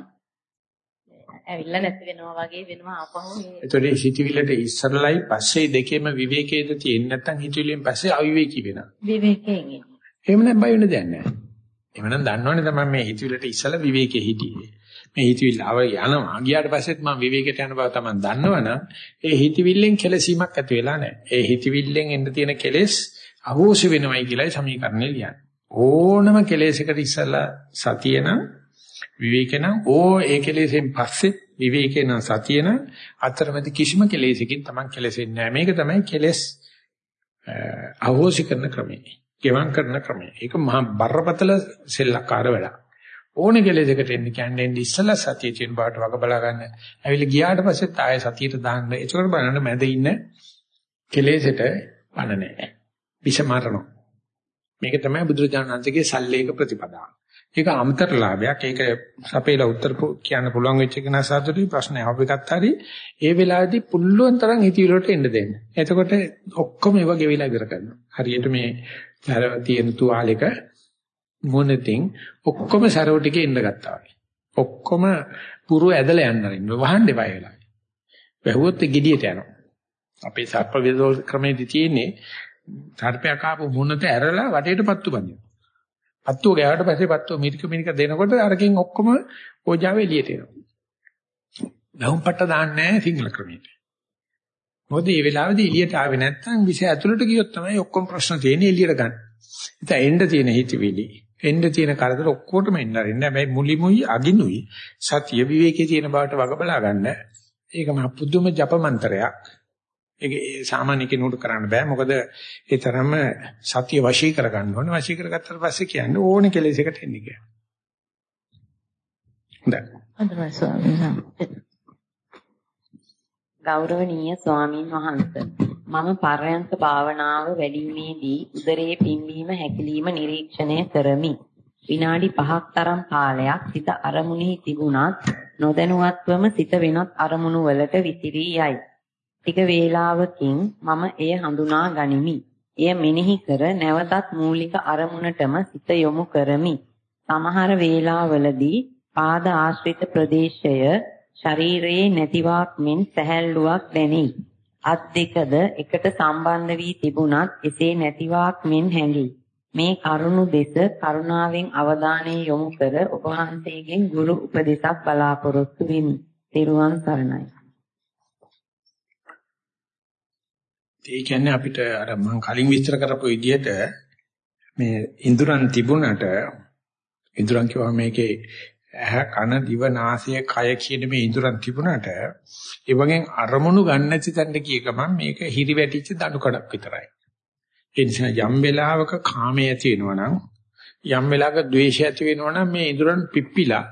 ඇවිල්ලා නැති වෙනවා වගේ වෙනවා ආපහු එතකොට මේ හිතවිල්ලට ඉස්සරලයි පස්සේ දෙකේම විවේකයේද තියෙන්නේ නැත්නම් හිතවිල්ලෙන් පස්සේ අවිවේකී වෙනවා. විවේකයෙන් එන්නේ එහෙම නැත්නම් බය වෙන්න දෙයක් නැහැ. එහෙමනම් දන්නවනේ තමයි මේ හිතවිල්ලට ඉස්සලා විවේකයේ හිටියේ. මේ හිතවිල්ල ආව යනවා. ගියාට පස්සෙත් මම විවේකයට යන බව තමයි දන්නවනම් ඒ හිතවිල්ලෙන් කෙලසීමක් ඇති වෙලා නැහැ. ඒ හිතවිල්ලෙන් එන්න තියෙන කෙලෙස් අහෝසි වෙනවයි කියලායි සමීකරණය ලියන්නේ. ඕනම කෙලෙසකට ඉස්සලා සතිය නම් විවේකේ නම් ඕ ඒ කෙලෙසෙන් පස්සේ විවේකේ නම් සතිය නම් අතරමැද කිසිම කෙලෙසකින් Taman කෙලෙසෙන්නේ නැහැ. මේක තමයි කෙලෙස් අහෝසි කරන ක්‍රමය. ගෙවම් කරන ක්‍රමය. ඒක මහා බරපතල සෙල්ලක්කාර වැඩක්. ඕනේ කෙලෙසකට එන්න කියන්නේ ඉස්සලා සතිය තියෙන බාට වග බලා ගන්න. ඇවිල්ලා ගියාට පස්සෙත් ආයෙ සතියට දාන්න. ඒකවල බලන්න මැද ඉන්න කෙලෙසට පණ නැහැ. විෂ මරණෝ. මේක තමයි බුදුරජාණන් වහන්සේගේ සල්ලේක ප්‍රතිපදාව. ඒක අමතර ලාභයක්. ඒක සපේලා උත්තර කියන්න පුළුවන් වෙච්ච එක නසාතුටි ප්‍රශ්නය අපිකත් හරි ඒ වෙලාවේදී පුල්ලුවන් තරම් හිතවිලට එන්න දෙන්න. එතකොට ඔක්කොම ඒව ගෙවිලා ඉවර කරනවා. හරියට මේ තියෙන තුවාලෙක මොනෙතින් ඔක්කොම සරව ටිකේ එන්න ගත්තා වගේ. ඔක්කොම පුරු ඇදලා යන්න අරින්න වහන්න එපා ඒ වෙලාවේ. වැහුවොත් ගෙඩියට යනවා. අපේ සර්ප වේදෝ ක්‍රමේදී තියෙන්නේ සර්පයා කාපු මොනත ඇරලා වටේට පත්තු බඳිනවා. පත්තුව ගෑවට පස්සේ පත්තුව මිරික මිරික දෙනකොට අරකින් ඔක්කොම ඕජාව එළියට එනවා. වැහුම් පට්ට දාන්නේ නැහැ සිංහල ක්‍රමයට. මොකද මේ වෙලාවේදී එළියට ආවේ නැත්නම් විෂය ඇතුළට ගියොත් තමයි ඔක්කොම ප්‍රශ්න තියෙන්නේ එළියට ගන්න. ඉතින් එන්න තියෙන හිතවිලි එන්න තියෙන කරදර ඔක්කොටම එන්න අරින්න. හැබැයි මුලිමුයි අගිනුයි සතිය විවේකයේ තියෙන බවට වග බලා ගන්න. ඒක මහ පුදුම ජප මන්ත්‍රයක්. ඒක සාමාන්‍ය කෙනෙකුට කරන්න බෑ. මොකද ඒ තරම සතිය වශී කරගන්න ඕනේ. වශී කරගත්තට පස්සේ කියන්නේ ඕනේ කෙලෙසයකට එන්නේ කියලා. හොඳයි. හොඳයි ස්වාමීන් වහන්සේ. ගෞරවනීය ස්වාමීන් වහන්සේ මම පරයන්ක භාවනාව වැඩිීමේදී උදරයේ පිම්බීම හැකිලිම නිරීක්ෂණය කරමි. විනාඩි 5ක් තරම් කාලයක් සිත අරමුණෙහි තිබුණත් නොදැනුවත්වම සිත වෙනත් අරමුණු වලට විසිරී යයි. ටික වේලාවකින් මම එය හඳුනා ගනිමි. එය මෙනෙහි කර නැවතත් මූලික අරමුණටම සිත යොමු කරමි. සමහර වේලාවලදී පාද ආශ්‍රිත ප්‍රදේශය ශරීරයේ නැතිවක් මෙන් සැහැල්ලුවක් දැනේ. අත් දෙකද එකට සම්බන්ධ වී තිබුණත් එසේ නැතිවක් මෙන් හැඟේ. මේ කරුණු දෙස කරුණාවෙන් අවධානය යොමු කර ඔබ වහන්සේගෙන් ගුරු උපදෙසක් බලාපොරොත්තු වෙමි. ත්වන් සරණයි. ඒ කියන්නේ අපිට අර මම කලින් විස්තර කරපු විදිහට මේ ඉඳුරන් තිබුණට ඉඳුරන් කියවා මේකේ ඇහ කන දිව නාසය කය කියන මේ ඉඳුරන් තිබුණට ඒ වගේ අරමුණු ගන්න නැති තැනට කිය ගමන් මේක හිරි වැටිච්ච දණු කඩක් විතරයි. ඒ නිසා යම් වෙලාවක කාමයේ ඇති වෙනවා නම් යම් වෙලාවක ද්වේෂය ඇති වෙනවා නම් මේ ඉඳුරන් පිප්පිලා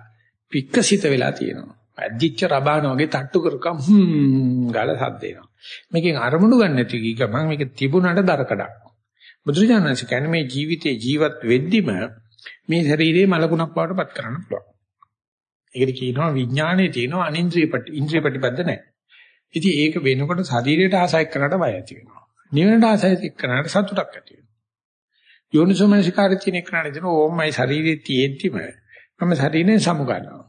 පික්කසිත වෙලා තියෙනවා. ඇද්දිච්ච රබාන වගේ තට්ටු කරකම් හ්ම් ගාලා සද්ද එනවා. මේකෙන් අරමුණු ගන්න නැති ගමන් මේක තිබුණාට දරකඩක්. බුදුරජාණන්සේ කියන්නේ මේ ජීවිතේ ජීවත් වෙද්දිම මේ ශරීරයේ මලකුණක් බවට පත් කරන්න පුළුවන්. ඒකට කියනවා විඥානයේ තියෙනවා අනින්ද්‍රිය ප්‍රති ඉන්ද්‍රිය ප්‍රතිපද නැහැ. ඉතින් ඒක වෙනකොට ශරීරයට ආසයක් කරනට බය ඇති වෙනවා. නිවනට ආසයක් කරනට සතුටක් ඇති වෙනවා. යෝනිසෝමනසිකාරය තියෙන එකනට දෙන ඕමයි ශරීරයේ තියෙද්දිම මම ශරීරයෙන් සමු ගන්නවා.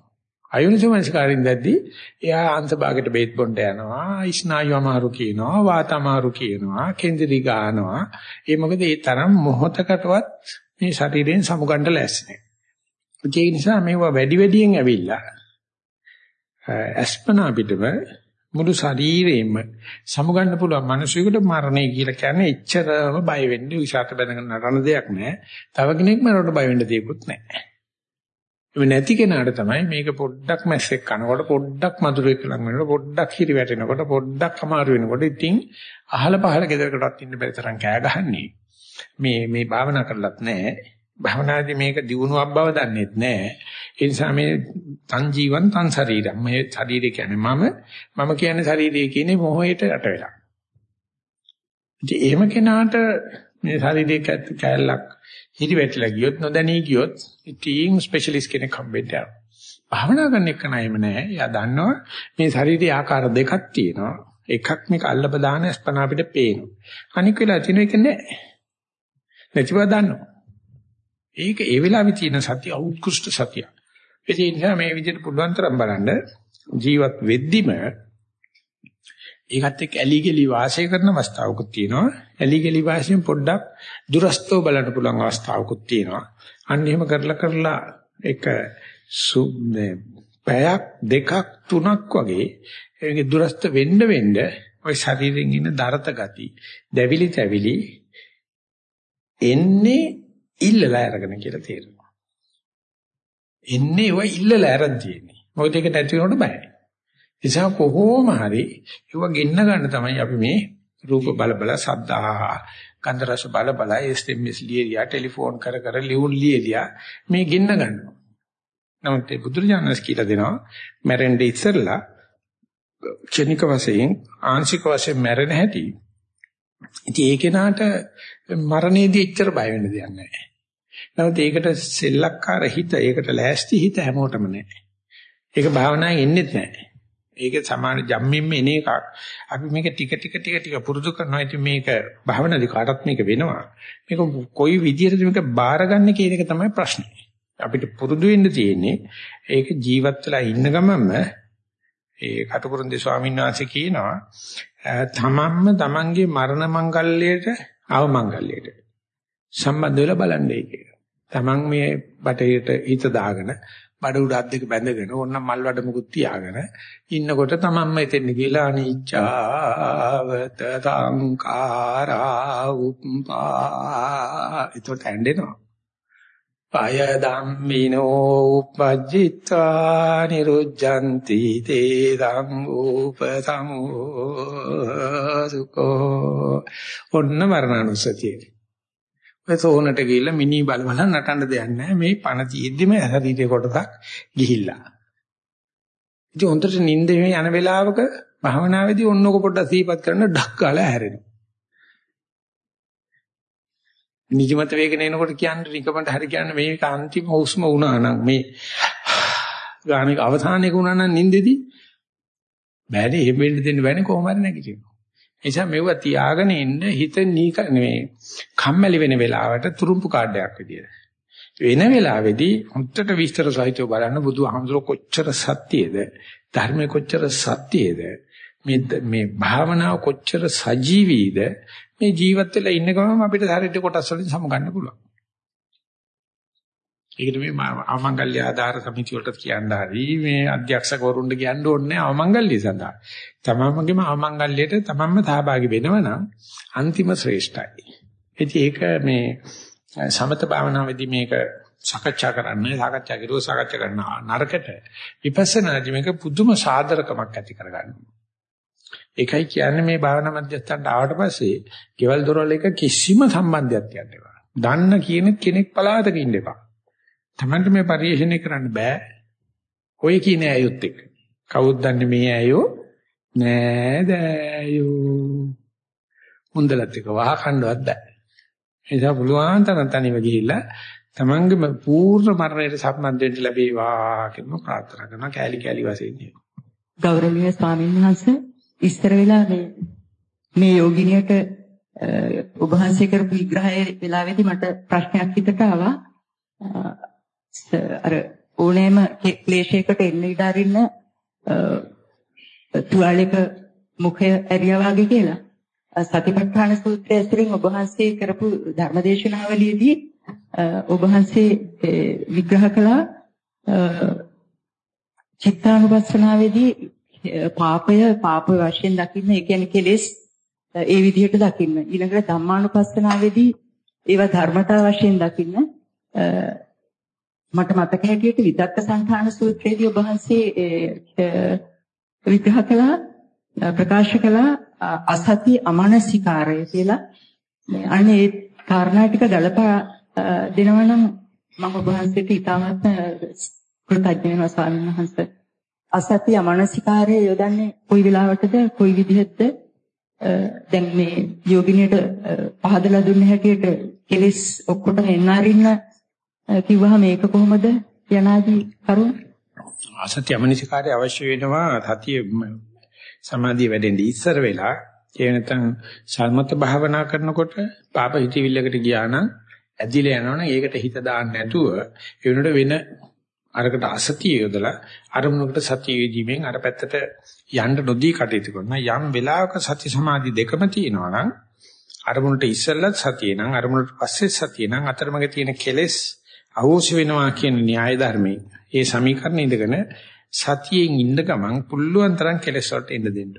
අයෝනිසෝමනසිකාරින් දැද්දි එයා අංශභාගයට බේත් බොන්න යනවා, ස්නායු අමාරු කියනවා, වාත අමාරු කියනවා, කේන්ද්‍රී ගන්නවා. ඒ මොකද ඒ තරම් මොහතකටවත් මේ ශරීරයෙන් සමු ගන්න ලෑස්ති නැහැ. ඒ නිසා මේවා වැඩි වැඩියෙන් ඇවිල්ලා අස්පනා පිටම මුළු ශරීරෙම සමුගන්න පුළුවන් මිනිසෙකුට මරණය කියලා කියන්නේ එච්චරම බය වෙන්නේ විසాత බැනගෙන නරන දෙයක් නෑ. තව කෙනෙක් මරනට බය වෙන්න දෙයක්වත් නෑ. ඒ නැති කෙනාට තමයි මේක පොඩ්ඩක් මැස්සෙක් කනකොට පොඩ්ඩක් මధుරයක් ලඟ වෙනකොට පොඩ්ඩක් හිරි වැටෙනකොට පොඩ්ඩක් අමාරු වෙනකොට ඉතින් අහල පහල ගෙදරකටවත් ඉන්න බැරි තරම් කෑ ගහන්නේ. මේ මේ භාවනා කරලත් නෑ. භවනාදී මේක දිනුවක් බව දන්නෙත් නෑ. ඒ නිසා මේ තන් ජීවන් තන් ශරීරම්. මේ ශරීරය කියන්නේ මම මම කියන්නේ ශරීරය කියන්නේ මොහොයට යට වෙලා. ඉතින් එහෙම කෙනාට මේ ශරීරයේ කැලලක් හිරි වැටිලා ගියොත් නොදැනී ගියොත් ඉතින් ස්පෙෂලිස්ට් කෙනෙක් හම්බෙන්න යනවා. භාවනා කරන එක නෑම නෑ. එයා දන්නවා මේ ශරීරයේ ආකාර දෙකක් තියෙනවා. එකක් මේක අල්ලප දාන ස්පනා අපිට පේනවා. අනික වෙලා තියෙන එක නෑ. නැතිව දන්නවා. ඒක ඒ වෙලාවේ තියෙන සතිය උත්කෘෂ්ඨ සතිය. ඒ නිසා මේ විදිහට පුළුවන් තරම් බලන්න ජීවත් වෙද්දිම ඒකත් එක්ක ඇලි ගලි වාසය කරන අවස්ථාවකුත් තියෙනවා. ඇලි ගලි වාසයෙන් පොඩ්ඩක් දුරස්තව බලන්න පුළුවන් අවස්ථාවකුත් තියෙනවා. අන්න එහෙම කරලා කරලා එක පැයක් දෙකක් තුනක් වගේ ඒක දුරස්ත වෙන්න වෙන්න ওই ශරීරයෙන් ඉන්න දරත ගති, දැවිලි තැවිලි එන්නේ ඉල්ලලා අරගෙන කියලා තේරෙනවා. එන්නේ ඔය ඉල්ලලා අරන් තියෙන්නේ. මොකද ඒක නැති වෙනකොට බයයි. නිසා කොහොම හරි ඒව ගෙන්න ගන්න තමයි අපි මේ රූප බල බල සද්දා ගන්ධ රස බල බල SMS ලියලියා ටෙලිෆෝන් කර කර ලියුම් ලියලියා මේ ගෙන්න ගන්නවා. නමුත් ඒ බුදුරජාණන් කියලා දෙනවා මැරෙන්නේ ඉස්සෙල්ලා ක්ෂණික වශයෙන් ආංශික වශයෙන් මැරෙන හැටි. ඉතින් ඒ කෙනාට මරණයේදී එච්චර බය වෙන්න දෙයක් නැහැ. නමුත් ඒකට සෙල්ලක්කාර හිත, ඒකට ලෑස්ති හිත හැමෝටම නැහැ. ඒක භාවනාවෙන් එන්නේ නැහැ. ඒක සමාන ජම්මින්ම එන එකක්. අපි මේක ටික ටික ටික ටික පුරුදු කරනවා. ඉතින් මේක භාවනාදී කාටත් මේක වෙනවා. මේක කොයි විදිහටද මේක බාරගන්නේ කියන එක තමයි ප්‍රශ්නේ. අපිට පුරුදු වෙන්න තියෙන්නේ ඒක ජීවත් වෙලා ඉන්න ගමන්ම ඒ කටුකුරුන්දේ ස්වාමීන් වහන්සේ කියනවා තමන්ම තමන්ගේ මරණ මංගල්‍යයට අවමංගල්‍යයට සම්බන්ධ වෙලා බලන්නේ කියලා. තමන් මේ බටේට හිත දාගෙන බඩ උඩ අත් දෙක බැඳගෙන ඕන්න මල් වඩ මුකුත් තියාගෙන ඉන්නකොට තමන්ම එතෙන් ගිහලා අනිච්චාවත සංඛාරා උප්පා ඒතොට ඇඬෙනවා. පය ධම්මිනෝ උපජ්ජිත්වා නිරුජ්ජಂತಿ තේ සංූපසමෝ සුකෝ ඔන්න මරණානුස්සතිය. ඔය සෝනට ගිහිල්ලා මිනි බල බල නටන්න දෙයක් නැහැ. මේ පණ තියෙද්දිම ශරීරයේ කොටසක් ගිහිල්ලා. ඉතින් හොඳට නිින්ද යන වෙලාවක භාවනාවේදී ඔන්නක පොඩ්ඩක් සීපත් කරන ඩක් ගාලා හැරෙනවා. නිදිමත වේගන එනකොට කියන්නේ නිකමට හරි කියන්නේ මේක අන්තිම හුස්ම වුණා නම් මේ ගාමික අවසානයක වුණා නම් නිින්දෙදී බෑනේ එහෙම වෙන්න දෙන්න බෑනේ කොහොම හරි නැගිටිනවා. ඒ නිසා මෙව තියාගෙන ඉන්න හිත නීක නෙවෙයි කම්මැලි වෙන වෙලාවට තුරුම්පු කාඩයක් විදියට. වෙන වෙලාවේදී හුත්තට විස්තර සහිතව බලන්න බුදුහාමුදුර කොච්චර සත්‍යයේද ධර්මයේ කොච්චර සත්‍යයේද මේ මේ භාවනාව කොච්චර සජීවීද මේ ජීවත් වෙලා ඉන්න ගමන් අපිට ශරීර කොටස් වලින් සමගන්න පුළුවන්. ඒකට මේ අවමංගල්‍ය ආධාර සමිතිය වලට කියන්න හරි මේ අධ්‍යක්ෂකවරුන්ට කියන්න ඕනේ අවමංගල්‍ය සඳහා. තමමගේම අවමංගල්‍යයට තමන්ම සහභාගී වෙනවනම් අන්තිම ශ්‍රේෂ්ඨයි. ඉතින් ඒක මේ සමත භාවනාවේදී මේක සාකච්ඡා කරන්නේ සාකච්ඡා කරුව සාකච්ඡා කරන නරකට විපස්සනාදී මේක පුදුම සාදරකමක් ඇති කරගන්නවා. ඒකයි කියන්නේ මේ භාවනා මධ්‍යස්ථානට ආවට පස්සේ ගෙවල් දොරවල් එක කිසිම සම්බන්ධයක් තියන්න එපා. දන්න කියන කෙනෙක් පලාතක ඉන්න එපා. Tamanට මේ පරිශ්‍රණය කරන්න බෑ. ඔය කියන ඇයොත් එක්ක. කවුද දන්නේ මේ ඇයෝ? නෑ දෑයෝ. මුන්දලත් එක්ක වහ කණ්ඩවත් බෑ. ඒ නිසා පුළුවන් තරම් තනිව ගිහිල්ලා තමන්ගේම පූර්ණ මරණයට සම්බන්ධ වෙන්න ලැබේවා කියලා ප්‍රාර්ථනා කරනවා කෑලි කෑලි වශයෙන්. ගෞරවනීය ස්වාමීන් වහන්සේ ඉස්සර වෙලා මේ මේ යෝගිනියට ඔබ වහන්සේ කරපු විග්‍රහයේ වෙලාවේදී මට ප්‍රශ්නයක් හිතට ආවා. අර ඕනෑම ක්ලේශයකට එන්න ඉඩ අරින්න තුවාලයක මුඛය ඇරියා වගේ කියලා. සතිපට්ඨාන සූත්‍රය ඇසුරින් ඔබ වහන්සේ කරපු ධර්මදේශනාවලියේදී ඔබ වහන්සේ විග්‍රහ කළා චිත්තානුපස්සනාවේදී පාපය පාප වශයෙන් දකින්න ඒ කියන්නේ කෙලෙස් ඒ විදිහට දකින්න ඊළඟට ධම්මානුපස්සනාවේදී ඒවා ධර්මතා වශයෙන් දකින්න මට මතක හැටියට විදක්ක සංඛාන සූත්‍රයේදී ඔබ වහන්සේ විග්‍රහ කළා ප්‍රකාශ කළා අසති අමනසිකාරය කියලා. අනේ ඒ කාරණා ටික ගලපා දෙනවනම් මම ඔබ වහන්සේට ඉතාමත් කෘතඥ වෙනවා ස්වාමීන් වහන්සේ. අසත්‍ය අමනසිකාරය යොදන්නේ කොයි වෙලාවටද? කොයි විදිහටද දැන් මේ යෝගිනියට පහදලා දුන්න හැටියට කෙලිස් ඔක්කොටම එන්න අරින්න කිව්වහම මේක කොහොමද? යනාදී කරුණ? අසත්‍ය අමනසිකාරය අවශ්‍ය වෙනවා. සතිය සමාධිය වැඩෙන්න ඉස්සර වෙලා. ඒ නැත්නම් සල්මත භාවනා කරනකොට පාප හිතවිල්ලකට ගියා නම් ඇදිලා යනවනම් ඒකට හිත දාන්න නැතුව ඒ වෙනකොට වෙන අරකට අසතිය යොදලා අරමුණකට සතිය යෙදීමෙන් අර පැත්තට යන්න නොදී කටයුතු කරන යම් වෙලාවක සති සමාධි දෙකම තියෙනවා නම් අරමුණට ඉස්සෙල්ලත් සතිය නම් අරමුණට පස්සේ සතිය නම් අතරමඟ තියෙන කෙලෙස් අවශ්‍ය වෙනවා කියන න්‍යාය ධර්මයේ ඒ සමීකරණ ඉඳගෙන සතියෙන් ඉන්න ගමන් පුල්ලුවන් තරම් කෙලෙස් වලට එන්න දෙන්න.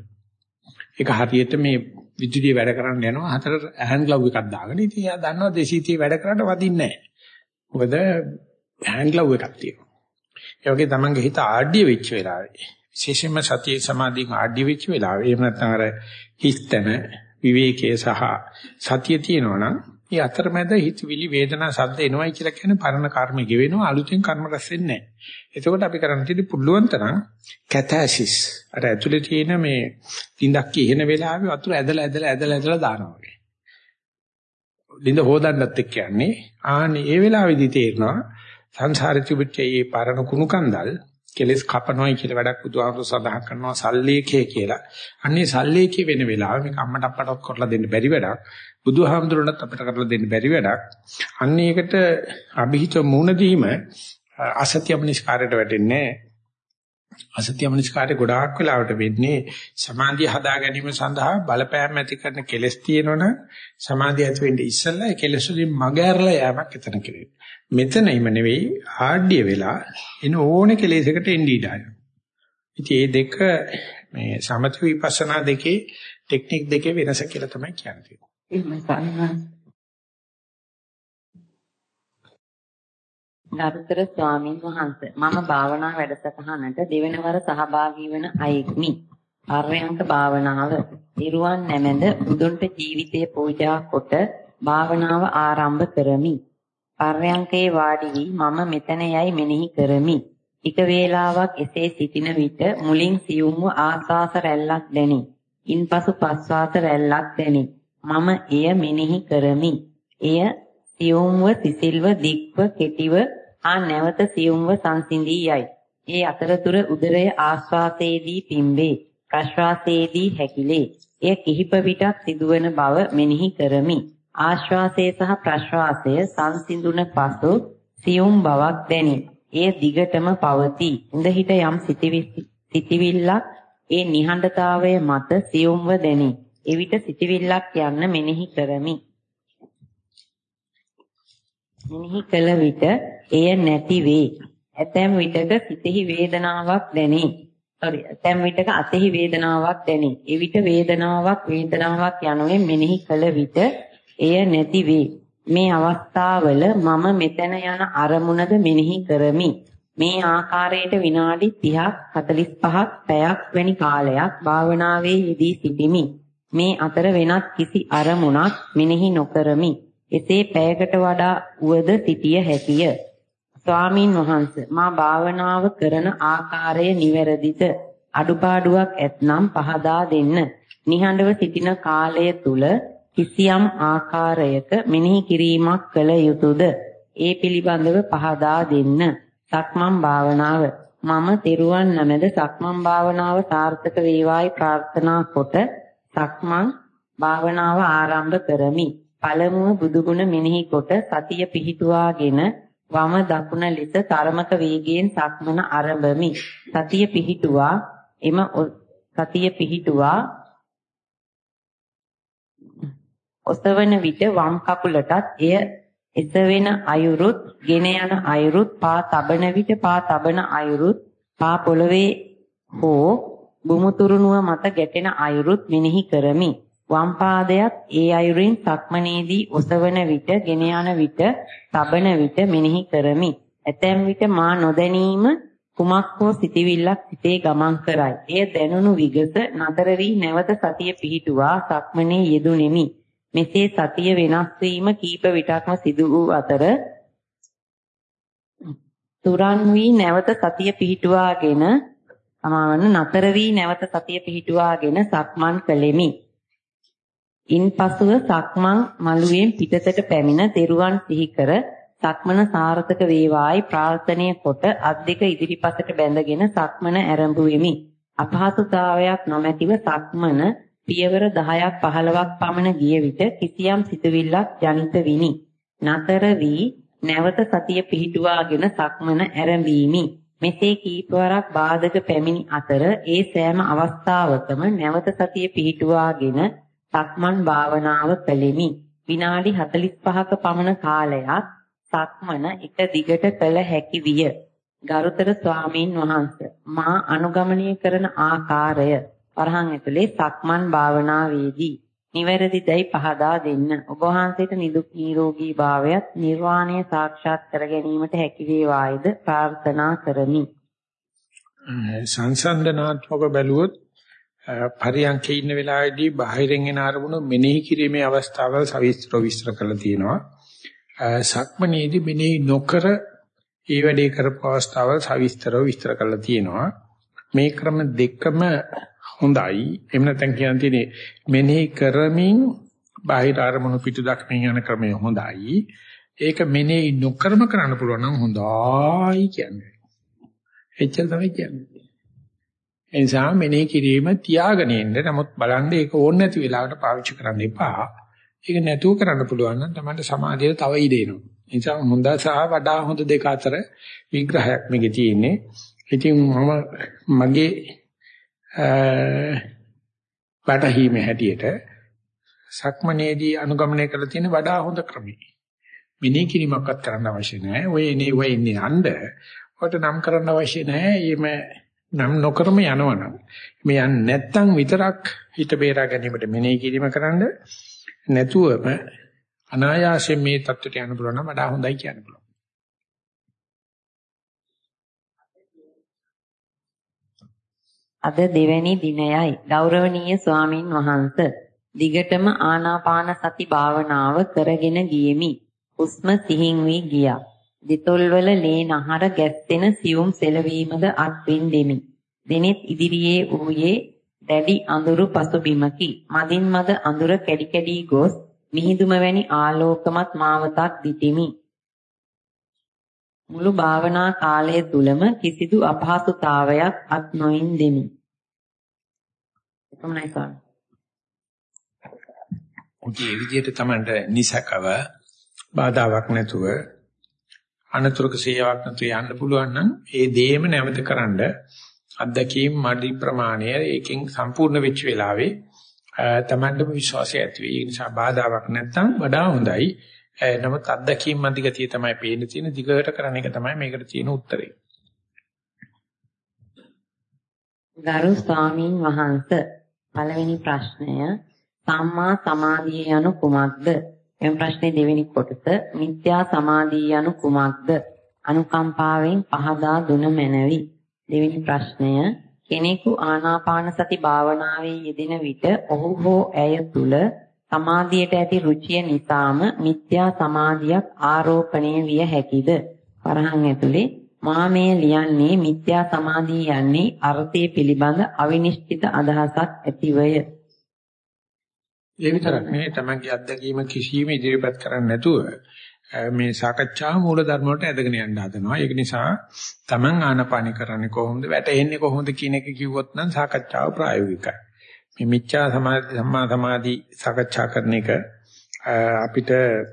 ඒක හරියට මේ විදුලිය වැඩ කරන්න යනවා හතර හෑන්ඩ් ග්ලව් එකක් දාගෙන ඉතින් එයා දන්නවා 230 වැඩ කරන්න වදින්නේ නැහැ. මොකද හෑන්ඩ් ග්ලව් එකක් තියෙනවා. ඒ වගේ තමන්ගේ හිත ආඩ්‍ය වෙච්ච වෙලාවේ විශේෂයෙන්ම සතිය සමාධියෙන් ආඩ්‍ය වෙච්ච වෙලාවේ එහෙම නැත්නම් අර හිස්තන විවේකයේ සහ සතිය තියෙනවා නම් ඒ අතරමැද හිතවිලි වේදනා සද්ද එනවයි කියලා කියන්නේ පරණ කර්ම ගෙවෙනවා අලුතෙන් කර්ම රැස් වෙන්නේ නැහැ. එතකොට අපි කරන්න තියෙන්නේ පුළුවන් තරම් කැතැසිස් අර ඇතුලේ තියෙන මේ තින්දක් කියන වෙලාවේ වතුර ඇදලා ඇදලා ඇදලා ඇදලා දානවා වගේ. ලින්ද හොදන්නත් එක්ක යන්නේ ආනේ ඒ වෙලාවේදී තේරෙනවා සංසාරේ තිබිච්ච මේ පරණ කුණු කන්දල් කෙලස් කපනොයි කියලා වැඩක් බුදුහාමුදුර සඳහන් කරනවා සල්ලේඛය කියලා. අන්නේ සල්ලේඛය වෙන වෙලාව මේක අම්මට අප්පටත් කරලා දෙන්න බැරි වැඩක්. බුදුහාමුදුරණත් අපිට කරලා දෙන්න බැරි වැඩක්. අන්න ඒකට અભිහිත මුණ දීම අසත්‍යමනිස්කාරයට වැටෙන්නේ අසත්‍යමනිස්කාරය ගොඩාක් වෙලාවට වෙන්නේ සමාධිය හදා ගැනීම සඳහා බලපෑම් ඇති කරන කෙලස් තියෙනවනම් සමාධිය ඇති වෙන්නේ ඉස්සෙල්ලා ඒ කෙලස් වලින් මග ඇරලා යෑමක් එතන කෙරේ. මෙතනයිම නෙවෙයි ආඩ්‍ය වෙලා එන ඕනේ කෙලෙසකට එන්නේ ඉඩයි. ඉතින් මේ දෙක මේ සමථ විපස්සනා දෙකේ ටෙක්නික් දෙකේ වෙනස කියලා තමයි කියන්නේ. එහෙමයි සාරා. ගරුතර ස්වාමින් වහන්සේ මම භාවනා වැඩසටහනට දෙවෙනවර සහභාගී වන අයෙක්මි. පර්යංක භාවනාව නිර්වාන් නැමෙද බුදුන්ට ජීවිතයේ පූජා කොට භාවනාව ආරම්භ කරමි. පර්යංකේ වාඩි වී මම මෙතන යයි මෙනෙහි කරමි. ටික වේලාවක් එසේ සිටින විට මුලින් සියුම්ව ආස්වාස රැල්ලක් දැනි. ඉන්පසු පස්වාස රැල්ලක් දැනි. මම එය මෙනෙහි කරමි. එය සියුම්ව සිසිල්ව දික්ව කෙටිව ආ නැවත සියුම්ව සංසිඳී යයි. ඒ අතරතුර උදරය ආශ්වාසයේදී පිම්බේ. ප්‍රශ්වාසයේදී හැකිලේ. එය කිහිප විටක් සිදුවන බව මෙනෙහි කරමි. ආශ්වාසය සහ ප්‍රශ්වාසය සංසිඳුන පසු සියුම් බවක් දැනේ. එය දිගටම පවතී. ඉඳහිට යම් සිටිවිල්ලක් ඒ නිහඬතාවය මත සියුම්ව දැනේ. එවිට සිටිවිල්ලක් යන්න මෙනෙහි කරමි. මෙනෙහි කළ විට එය නැති වේ. ඇතැම් විටක සිතෙහි වේදනාවක් දැනේ. sorry ඇතැම් විටක අතෙහි වේදනාවක් දැනේ. එවිට වේදනාවක් වේදනාවක් යනුවෙන් මෙනෙහි කළ විට එය නැති වේ. මේ අවස්ථාවල මම මෙතන යන අරමුණද මෙනෙහි කරමි. මේ ආකාරයට විනාඩි 30ක් 45ක් පැයක් වැනි කාලයක් භාවනාවේ යෙදී සිටිමි. මේ අතර වෙනත් කිසි අරමුණක් මෙනෙහි නොකරමි. එසේ පැයකට වඩා උවද සිටිය හැකිය. ස්වාමින් වහන්සේ මා භාවනාව කරන ආකාරය නිවැරදිද? අඩුපාඩුවක් ඇතනම් පහදා දෙන්න. නිහඬව සිටින කාලය තුල කිසියම් ආකාරයක මෙනෙහි කිරීමක් කළ යුතුයද? ඒ පිළිබඳව පහදා දෙන්න. සක්මන් භාවනාව මම තෙරුවන් නැමෙද සක්මන් භාවනාව සාර්ථක වේවායි ප්‍රාර්ථනා කොට සක්මන් භාවනාව ආරම්භ කරමි. පළමුව බුදුගුණ මෙනෙහි කොට සතිය පිහිටුවාගෙන වම දකුණ ලෙස තරමක වේගයෙන් සක්මන ආරම්භමි. සතිය පිහිටුවා එම සතිය පිහිටුවා ඔසවන විට වම් කකුලටත් එය එසවෙන අයුරුත් ගෙන යන අයුරුත් පා තබන විට පා තබන අයුරුත් පා පොළවේ හෝ බුමුතුරුණුව මත ගැටෙන අයුරුත් මෙනෙහි කරමි. වම් පාදයක් ඒ අයුරින් සක්මනේදී ඔසවන විට ගෙන යන විට තබන විට මෙනෙහි කරමි. ඇතැම් විට මා නොදැනීම කුමක් හෝ සිටිවිල්ලක් සිතේ ගමන් කරයි. එය දැනුණු විගස නතර වී නැවත සතිය පිහිටුවා සක්මනේ යෙදුණෙමි. මෙසේ සතිය වෙනස් වීම කීප විටක්ම සිදු වූ අතර තුරන් වී නැවත සතිය පිහිටුවාගෙන සමාවන්න නතර වී නැවත සතිය පිහිටුවාගෙන සක්මන් කළෙමි. ඉන්පසුව සක්මන් මළුවෙන් පිටතට පැමිණ තෙරුවන් සිහි කර සක්මන සාර්ථක වේවායි ප්‍රාර්ථනීය කොට අත් දෙක ඉදිරිපසට බැඳගෙන සක්මන ආරම්භුවෙමි. අපහසුතාවයක් නොමැතිව සක්මන පියවර 10ක් 15ක් පමණ ගිය විට කිසියම් සිතුවිල්ලක් ජනිත විනි. නතර වී නැවත සතිය පිහිටුවාගෙන සක්මන ආරම්භීමි. මෙසේ කීපවරක් බාධක පැමිණි අතර ඒ සෑම අවස්ථාවකම නැවත සතිය පිහිටුවාගෙන සක්මන් භාවනාව කළෙමි. විනාඩි 45ක පමණ කාලයක් සක්මන එක දිගට කළ හැකි විය. ගරුතර ස්වාමීන් වහන්සේ මා අනුගමනය කරන ආකාරය වරහන් ඇතුලේ සක්මන් භාවනාවේදී නිවැරදිදයි පහදා දෙන්න. ඔබ වහන්සේට නිදුක් නිරෝගී භාවයත් නිර්වාණය සාක්ෂාත් කර ගැනීමට හැකි වේවායිද ප්‍රාර්ථනා කරමි. සංසන්දනාත්මක බැලුවොත් පරියන්කේ ඉන්න වෙලාවේදී බාහිරින් එන අරමුණු මෙනෙහි කිරීමේ අවස්ථාවල් සවිස්තර විස්තර කරලා තියෙනවා. සක්මනේදී මෙනෙහි නොකර ඒ වැඩේ කරපු අවස්ථාවල් සවිස්තරව විස්තර කරලා තියෙනවා. මේ ක්‍රම දෙකම හොඳයි. එහෙම නැත්නම් කියන්න තියෙන්නේ මෙනෙහි කරමින් බාහිර අරමුණු පිටු දක්මින් යන ක්‍රමය හොඳයි. ඒක මෙනෙහි නොකරම කරන්න පුළුවන් නම් හොඳයි කියන්නේ. එච්චර තමයි කියන්නේ. එනිසා මෙනෙහි කිරීම තියාගෙන ඉන්න. නමුත් බලන්න ඒක ඕනේ නැති වෙලාවට පාවිච්චි කරන්න එපා. ඒක නැතුව කරන්න පුළුවන් නම් තමයි සමාධියට තව ඉඩ එනවා. ඒ නිසා හොඳ සහ වඩා හොඳ දෙක අතර විග්‍රහයක් මේකේ තියෙන්නේ. ඉතින් මම මගේ වැටහීමේ හැටියට සක්මනේදී අනුගමනය කරලා තියෙන වඩා හොඳ ක්‍රමයි. මිනී කිරීමක්වත් කරන්න අවශ්‍ය නැහැ. ඔය එනේ ඔය ඉන්නේ අඬ. ඔකට නම් කරන්න අවශ්‍ය නැහැ. ඊම නම් නොකරම යනවනම්. මේ යන්නේ නැත්තම් විතරක් හිත බේරා ගැනීමට මෙනෙහි කිරීම කරන්න නැතුවම අනායාසයෙන් මේ தත්ත්වයට යන්න පුළුවන් නම් වඩා හොඳයි කියන්න පුළුවන්. අද දෙවැනි දිනයයි ගෞරවනීය ස්වාමින් වහන්ස දිගටම ආනාපාන සති භාවනාව කරගෙන ගියෙමි. හුස්ම සිහින් වී ගියා. දිතොල්වල ලේ නහර ගැස්සෙන සියුම් සෙලවීමද අත්විඳෙමි. දිනෙත් ඉදිරියේ ඌයේ දැඩි අඳුරු පසුබිමකි. මදින් මද අඳුර කැඩි කැඩි ගොස් මිහිඳුම වැනි ආලෝකමත් මාවතක් දිටිමි. මුළු භාවනා කාලය තුලම කිසිදු අපහසුතාවයක් අත් නොඉන්දෙමි. එතමයි සාර. උගේ විදියට තමයි නිසකව බාධාවක් නැතුව අනතුරුක සේයාවක් නැතුව යන්න පුළුවන් නම් ඒ දේම නැවත කරන්ඩ අත්දැකීම් මඩි ප්‍රමාණය ඒකෙන් සම්පූර්ණ වෙච්ච වෙලාවේ තමන්ටම විශ්වාසය ඇති වෙයි. ඒ නිසා බාධාවක් නැත්නම් වඩා හොඳයි. නමුත් අත්දැකීම් මැදි ගතිය තමයි පේන්න තියෙන දිගට කරන එක තමයි මේකට තියෙන උත්තරේ. ගරු ස්වාමින් වහන්සේ පළවෙනි ප්‍රශ්නය සම්මා සමාධිය යනු කුමක්ද? එම ප්‍රශ්නේ දෙවෙනි කොටස මිත්‍යා සමාධිය යනු කුමක්ද? අනුකම්පාවෙන් පහදා දුන මැනවි. දෙවෙනි ප්‍රශ්නය කෙනෙකු ආනාපාන සති භාවනාවේ යෙදෙන විට ඔහු හෝ ඇය තුල සමාධියට ඇති රුචිය නිසාම මිත්‍යා සමාධියක් ආරෝපණය විය හැකිද? වරහන් ඇතුලේ මා මේ ලියන්නේ මිත්‍යා සමාධිය යන්නේ අර්ථය පිළිබඳ අවිනිශ්චිත අදහසක් ඇතිවය. ඒ විතරක් නෙවෙයි තමන්ගේ අත්දැකීම කිසිම ඉදිරිපත් කරන්නේ නැතුව මේ සාකච්ඡාව මූල ධර්ම වලට ඇදගෙන යන්න හදනවා. ඒක නිසා Taman ආනපාන කරන්නේ කොහොමද වැටෙන්නේ කොහොමද කියන එක කිව්වොත් නම් සාකච්ඡාව ප්‍රායෝගිකයි. මේ මිච්ඡා සමාධි සම්මා සමාධි සාකච්ඡා කරන එක අපිට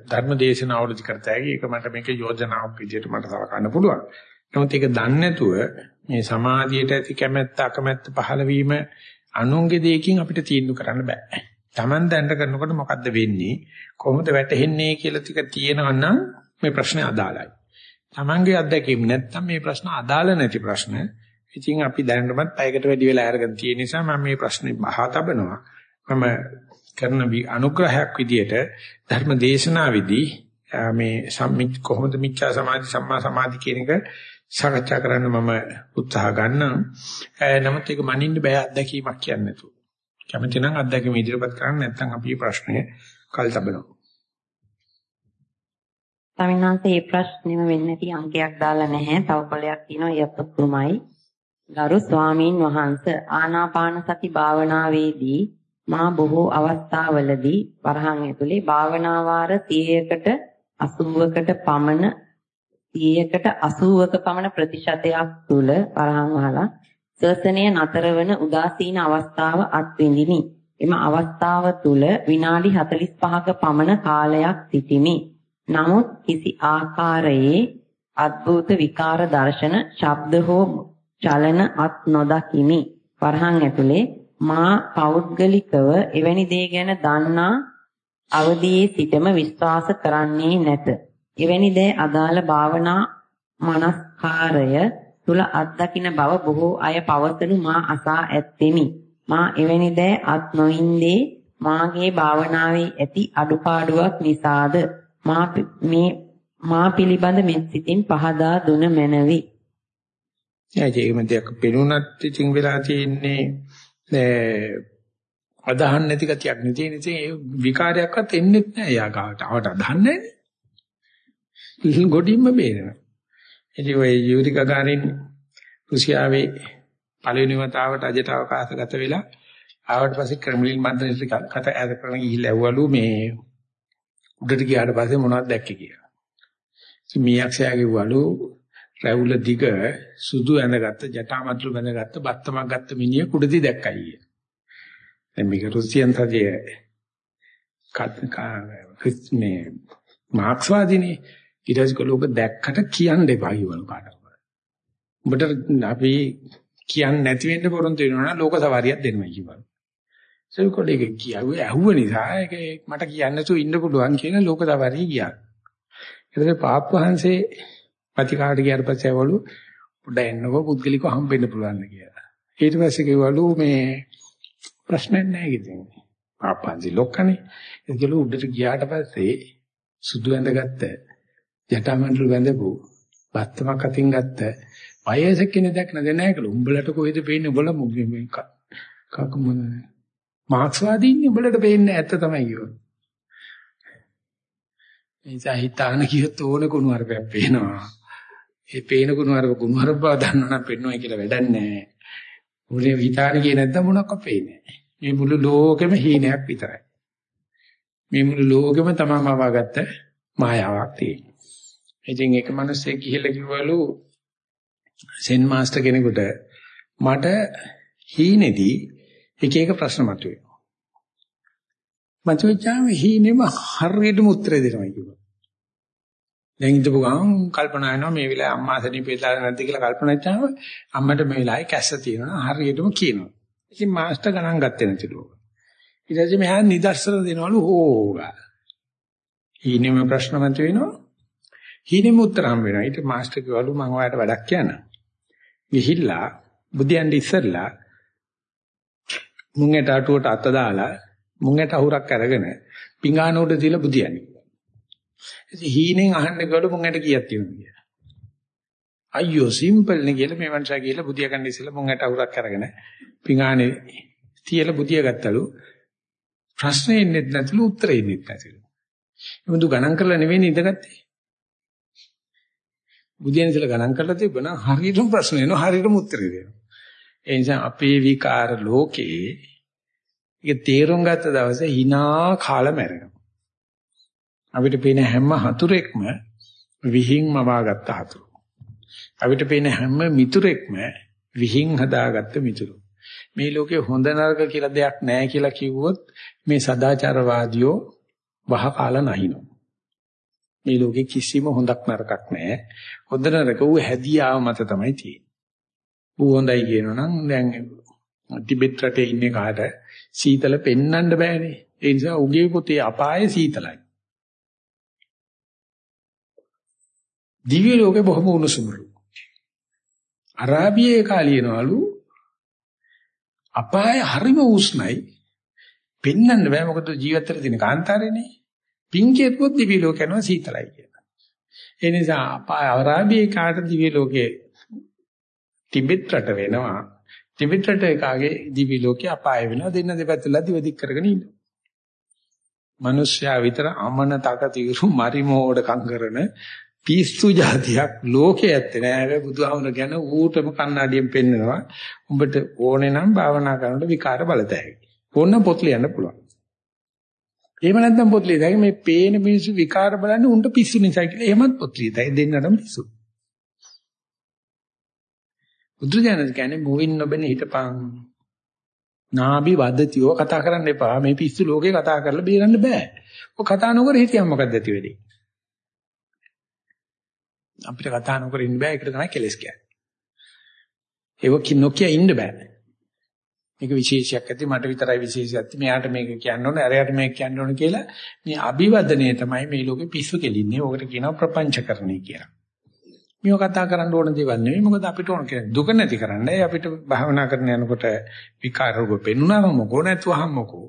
ධර්ම දේශනාවලදී කරතයි. ඒක මට මේක යෝජනාවක් විදිහට මට සලකන්න පුළුවන්. නමුත් ඒක දන්නේ නැතුව මේ සමාධියට ඇති කැමැත්ත අකමැත්ත පහළ වීම අනුන්ගේ දෙයකින් අපිට තීන්දුව කරන්න බෑ. Taman දැනට කරනකොට මොකද්ද වෙන්නේ? කොහොමද වැටෙන්නේ කියලා ටික තියෙනවා නම් මේ ප්‍රශ්නේ අදාළයි. Tamanගේ අත්දැකීම් නැත්තම් මේ ප්‍රශ්න අදාළ නැති ප්‍රශ්න. ඉතින් අපි දැනටමත් පැයකට වැඩි වෙලා අරගෙන තියෙන නිසා මම මේ ප්‍රශ්නේ අහා තබනවා. මම කරන අනුග්‍රහයක් විදියට ධර්ම දේශනාවේදී මේ සම්මිත් කොහොමද මිච්ඡා සමාධි සම්මා සමාධි කියන එක සාකච්ඡා කරන්න මම උත්සාහ ගන්නම්. නමුත් ඒක මනින්න බෑ අත්දැකීමක් කියන්නේ නැතුව. කැමති නම් අත්දැකීම ඉදිරිපත් කරන්න නැත්නම් අපි ප්‍රශ්නය කල් තබනවා. ස්වාමීනාන්සේ මේ ප්‍රශ්නෙම වෙන්නේ නැති අංකයක් දාලා නැහැ. තව පොලයක් තියෙනවා යප්ප කුමයි. ගරු ස්වාමීන් වහන්ස ආනාපාන සති භාවනාවේදී මා බොහෝ අවස්ථාවලදී වරහන් ඇතුලේ භාවනා වාර 100කට 80කට පමණ 100කට 80ක පමණ ප්‍රතිශතයක් තුල වරහන් වහලා ශ්වසනය නතරවන උදාසීන අවස්ථාව අත්විඳිමි. එම අවස්ථාව තුල විනාඩි 45ක පමණ කාලයක් සිටිමි. නමුත් කිසි ආකාරයේ අද්භූත විකාර දර්ශන, ශබ්ද හෝ චලන අත් නොදකිමි. වරහන් ඇතුලේ මා පෞද්ගලිකව එවැනි දේ ගැන දන්නා අවදියේ සිටම විශ්වාස කරන්නේ නැත. එවැනි දේ අදාළ භාවනා මනස්කාරය තුල අත්දකින්න බව බොහෝ අය පවසනු මා අසා ඇත්තෙමි. මා එවැනි දෑ අත් නොඉන්දේ මාගේ භාවනාවේ ඇති අඩුපාඩුවක් නිසාද මා මේ මා පිළිබඳ මෙත් සිතින් පහදා දුන මැනවි. එයාගේ මේක පෙනුනත් ඉතින් වෙලා තියෙන්නේ අදහන් නැති ගතියක් නේ තියෙන ඉතින් ඒ විකාරයක්වත් එන්නේ නැහැ යා ගාවට. ආවට අදහන්නේ නැහැ. ගොඩින්ම බේරෙනවා. ඉතින් ඔය යූරි ගගාරින් රුසියාවේ පළවෙනි වතාවට අජට අවකාශගත වෙලා ආවට පස්සේ ක්‍රෙම්ලින් මන්ත්‍රණයට කතා ඇද කරන ගිහිල්ලා ඇව්වලු මේ උඩට ගියාට පස්සේ මොනවද දැක්කේ කියලා. ඉතින් මීයක්ෂයා කිව්වලු රැවුල දිග සුදු ඇඳගත්ත ජටාමත්ලු බැඳගත්ත බත්තමක් ගත්ත මිනිහ කුඩදී දැක්කයි කිය. දැන් මේක රුසියන් සජයේ කත් මේ මාක්ස්වාදීනේ ඊට පස්සේ ලෝක දැක්කට කියන්න එපා කිව්වලු කාටවත්. උඹට අපි කියන්නේ නැති වෙන්න පොරොන්දු වෙනවා නම් ලෝක සවාරියක් දෙන්නයි කිව්වලු. සල්කොලේක කියාවේ ඇහුව නිසා ඒක මට කියන්න තු ඉන්න පුළුවන් කියන ලෝක සවාරිය ගියා. ඊට පස්සේ පාප් වහන්සේ පතිකාට ගියාට පස්සේ ඇවලු පොඩ එන්නකෝ පුද්ගලිකව හම්බෙන්න පුළුවන් කියලා. ඊට පස්සේ කිව්වලු මේ ප්‍රශ්නයක් නැහැ ඉතින්. පාප්පන්සි ලොක්කනේ. ඒකලු උඩට ගියාට පස්සේ සුදු ඇඳගත්ත ජටමඬු වැඳපු බත්තමක් අතින් ගත්ත වයසක කෙනෙක් දැක් නැද නැහැ කියලා. උඹලට කොහෙද පේන්නේ උඹලා මේ කකම මාක්ස්වාදීන්නේ උඹලට පේන්නේ ඇත්ත තමයි කියනවා. එනිසා හිතාන කියත් ඕන කුණු අරපයක් පේනවා. ඒ පේන කුණු අරප කුණු අරප බව දන්නවනම් පෙන්වයි කියලා වැඩක් නැහැ. උනේ හිතාන කියේ නැත්නම් මොනක්වත් පේන්නේ නැහැ. මේ මුළු ලෝකෙම හීනයක් විතරයි. මේ මුළු ලෝකෙම තමම වවාගත්ත මායාවක් තියෙනවා. ඉතින් එක මිනිස්සෙක් ගිහිල්ලා කිව්වලු සෙන් මාස්ටර් කෙනෙකුට මට හීනේදී එක එක ප්‍රශ්න මතුවෙනවා. මතුවෙච්චාම හීනෙම හරියටම උත්තර දෙනවා කිව්වා. දැන් ඉඳපු ගමන් කල්පනා වෙනවා මේ වෙලාවේ අම්මා සනීපේලා නැද්ද කියලා කල්පනා කරාම අම්මට මේ වෙලාවේ කැස්ස තියෙනවා හරියටම කියනවා. ඉතින් මාස්ටර් ගණන් ගත්තේ නැතිලු. ඊට පස්සේ මෙහා නිදර්ශන දෙනවලු හෝගා. හීනෙම ප්‍රශ්න මතුවෙනවා. හීනෙම උත්තර හම් වෙනවා. ඊට මාස්ටර් කිව්වලු මම ඔයාලට වැඩක් කියන්න. ගිහිල්ලා බුදියන්ඩ ඉස්සරලා මුංගට අටුවට අත දාලා මුංගට අහුරක් අරගෙන පිඟාන උඩ තියලා බුදියන්නේ. ඉතින් හීනෙන් අහන්න ගියොත් මුංගට කීයක් තියෙනවද කියලා. අයියෝ සිම්පල් නේ කියලා මේ මනුස්සයා කියලා බුදිය ගන්න ඉස්සෙල්ලා මුංගට අහුරක් අරගෙන පිඟානේ තියලා බුදිය ගත්තලු ප්‍රශ්නේ ඉන්නේ නැතිලු උත්තරේ ඉන්නේ නැතිලු. එමුදු ගණන් කරලා නෙවෙයි ඉඳගත්තේ. බුදියන් ඉතල ගණන් කරලා තිබුණා හරියටම ප්‍රශ්න එනවා හරියටම උත්තරේ දෙනවා. ඒ නිසා අපේ විකාර ලෝකේ ඒක තේරුම් ගත්ත දවසේ hina කාලා මැරෙනවා. අපිට පේන හැම හතුරෙක්ම විහිං මවාගත්ත හතුරු. අපිට පේන හැම මිතුරෙක්ම විහිං හදාගත්ත මිතුරු. මේ ලෝකේ හොඳ නරක කියලා දෙයක් නැහැ කියලා කිව්වොත් මේ සදාචාරවාදියෝ වහ කාලා නැහිනෝ. මේ ලෝකේ කිසිම හොඳක් නරකක් නැහැ. හොඳ නරක ඌ හැදියාව මත තමයි තියෙන්නේ. ඌ හොඳයි කියනනම් දැන් ටිබෙට් රටේ ඉන්නේ කාට සීතල පෙන්වන්න බෑනේ. ඒ නිසා උගේ පොතේ අපායේ සීතලයි. දිව්‍ය ලෝකේ බොහොම උණුසුමුලු. අරාබියේ කාලියනවලු අපාය හරිම උෂ්ණයි. පෙන්වන්න බෑ මොකද ජීවිතේට තියෙන කාන්තාරේනේ. පින්කේතුත් දිව්‍ය ලෝක යනවා සීතලයි කියලා. ඒ නිසා අපාය අරාබියේ කාට දිව්‍ය ලෝකේ ටිබෙට් රට වෙනවා. ටිබෙට් රට එකාගේ දිව්‍ය ලෝකේ අපාය වෙනවා. දෙන්න දෙපැත්තලා දිවදික් කරගෙන ඉන්නවා. මිනිස්සයා විතර අමන තක తీරු මරි මෝඩ කංකරන පිස්සු జాතියක් ලෝකේ ඇත්තේ නෑ හැබැයි බුදුහාමුදුර කියන ඌටම කන්නඩියෙන් පෙන්නනවා උඹට ඕනේ නම් භාවනා කරනකොට විකාර බලතැයි ඕන පොත් ලියන්න පුළුවන් එහෙම නැත්නම් පොත් ලියදයි මේ පේන මිනිස්සු විකාර බලන්නේ උන්ට පිස්සු නිසා කියලා. එහෙමත් පොත් ලියතයි දෙන්නටම පිස්සු. බුදුජානක කියන්නේ මොවින් නොබෙන හිටපන්. නාභි වදතියෝ කතා කරන්න එපා. මේ පිස්සු ලෝකේ කතා කරලා බේරන්න බෑ. ඔය කතා නොකර හිටියම මොකක්ද ඇති වෙන්නේ? අපිට කතා නොකර ඉන්න බෑ. ඒකට තමයි කෙලස් කියන්නේ. ඒක නොකිය ඉන්න බෑ. මේක විශේෂයක් ඇති මට විතරයි විශේෂයක් ඇති. මෙයාට මේක කියන්න ඕනේ අරයට මේක කියන්න ඕනේ කියලා මේ අභිවදනය තමයි මේ ලෝකෙ පිස්සු කෙලින්නේ. ඕකට කියනවා ප්‍රපංචකරණය කියලා. මේව කතා කරන්න ඕන දේවල් නෙවෙයි මොකද අපිට ඕන කියන්නේ දුක නැති කරන්නයි අපිට භාවනා කරන යනකොට විකාර රෝග පෙන්ුණාම මොකෝ නැතුවහම මොකෝ.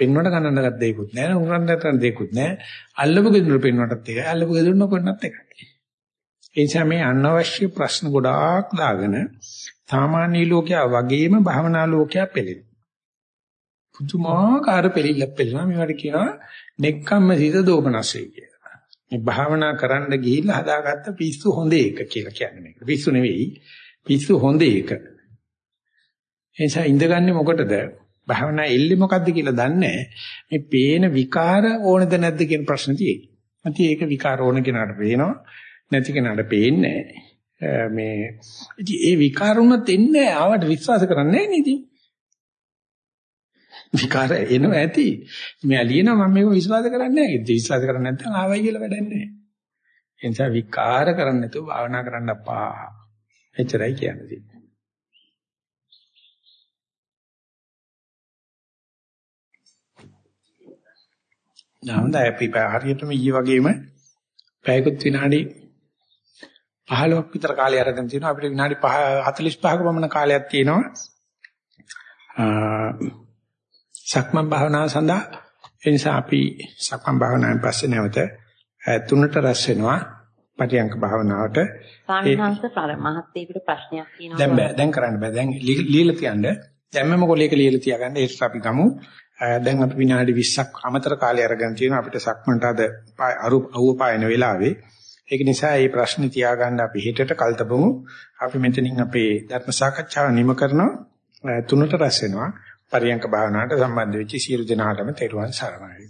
පෙන්වන්න ගන්නන්න ගත්ත දෙයක්වත් නැහැ උරන්න ගන්න දෙයක්වත් නැහැ. අල්ලපු ගෙදර පෙන්වන්නත් එකයි අල්ලපු ගෙදර නොපෙන්නත් එකයි. ඒ නිසා මේ අනවශ්‍ය ප්‍රශ්න ගොඩාක් දාගෙන සාමාන්‍ය ලෝකයා වගේම භවනා ලෝකයා පෙළෙනවා. පුදුමාකාර පෙළිල්ලක් පෙළෙනවා. මේවට කියනවා නෙක්ඛම්ම සිත දෝමනසෙයි කියලා. මේ භාවනා කරන්න ගිහිල්ලා හදාගත්ත පිස්සු හොඳ එක කියලා කියන්නේ මේක. පිස්සු නෙවෙයි. පිස්සු හොඳ එක. එනිසා ඉඳගන්නේ මොකටද? භාවනා එල්ලේ මොකද්ද කියලා දන්නේ මේ පේන විකාර ඕනද නැද්ද කියන ප්‍රශ්න තියෙන්නේ. නැති ඒක විකාර ඕන කෙනාට පේනවා. නැති කෙනාට පේන්නේ මේ ඉතින් ඒ විකාරුණත් එන්නේ ආවට විශ්වාස කරන්නේ නැහැ නේද? විකාර එනවා ඇති. මේ අලියනවා මම මේක විශ්වාස කරන්නේ නැහැ. ඉතින් විශ්වාස කරන්නේ නැත්නම් ආවයි කියලා වැඩක් නැහැ. ඒ නිසා විකාර කරන්නේ නැතුව භාවනා කරන්න අපා. එච්චරයි කියන්නේ. නැවඳ අපි හරියටම ඊයේ වගේම පැයකුත් විනාඩි 15ක් විතර කාලය අරගෙන තිනවා. අපිට විනාඩි 45ක පමණ කාලයක් තියෙනවා. සක්මන් භාවනාව සඳහා. ඒ නිසා අපි සක්මන් භාවනාවෙන් පස්සේ නැවත තුනට රැස් වෙනවා පටියංක භාවනාවට. සාමිහංශ මහත්තයෙකුට ප්‍රශ්නයක් තියෙනවා. දැන් බෑ දැන් කරන්න බෑ. දැන් ලියලා තියන්න. දැන්මම කොලේක ලියලා තියාගන්න. ඒකට අපි ගමු. දැන් අපි විනාඩි 20ක් අමතර කාලය අරගෙන තියෙනවා අපිට සක්මන්ට අද අරු අවුව පායන වෙලාවේ ඒක නිසා මේ ප්‍රශ්නේ තියාගන්න අපි හෙටට කල්තබමු. අපි මෙතනින් අපේ ධර්ම සාකච්ඡාව නිම කරනවා. තුනට රැස් වෙනවා. පරියංක භාවනාවට සම්බන්ධ වෙච්ච සියලු දෙනාටම තෙරුවන් සරණයි.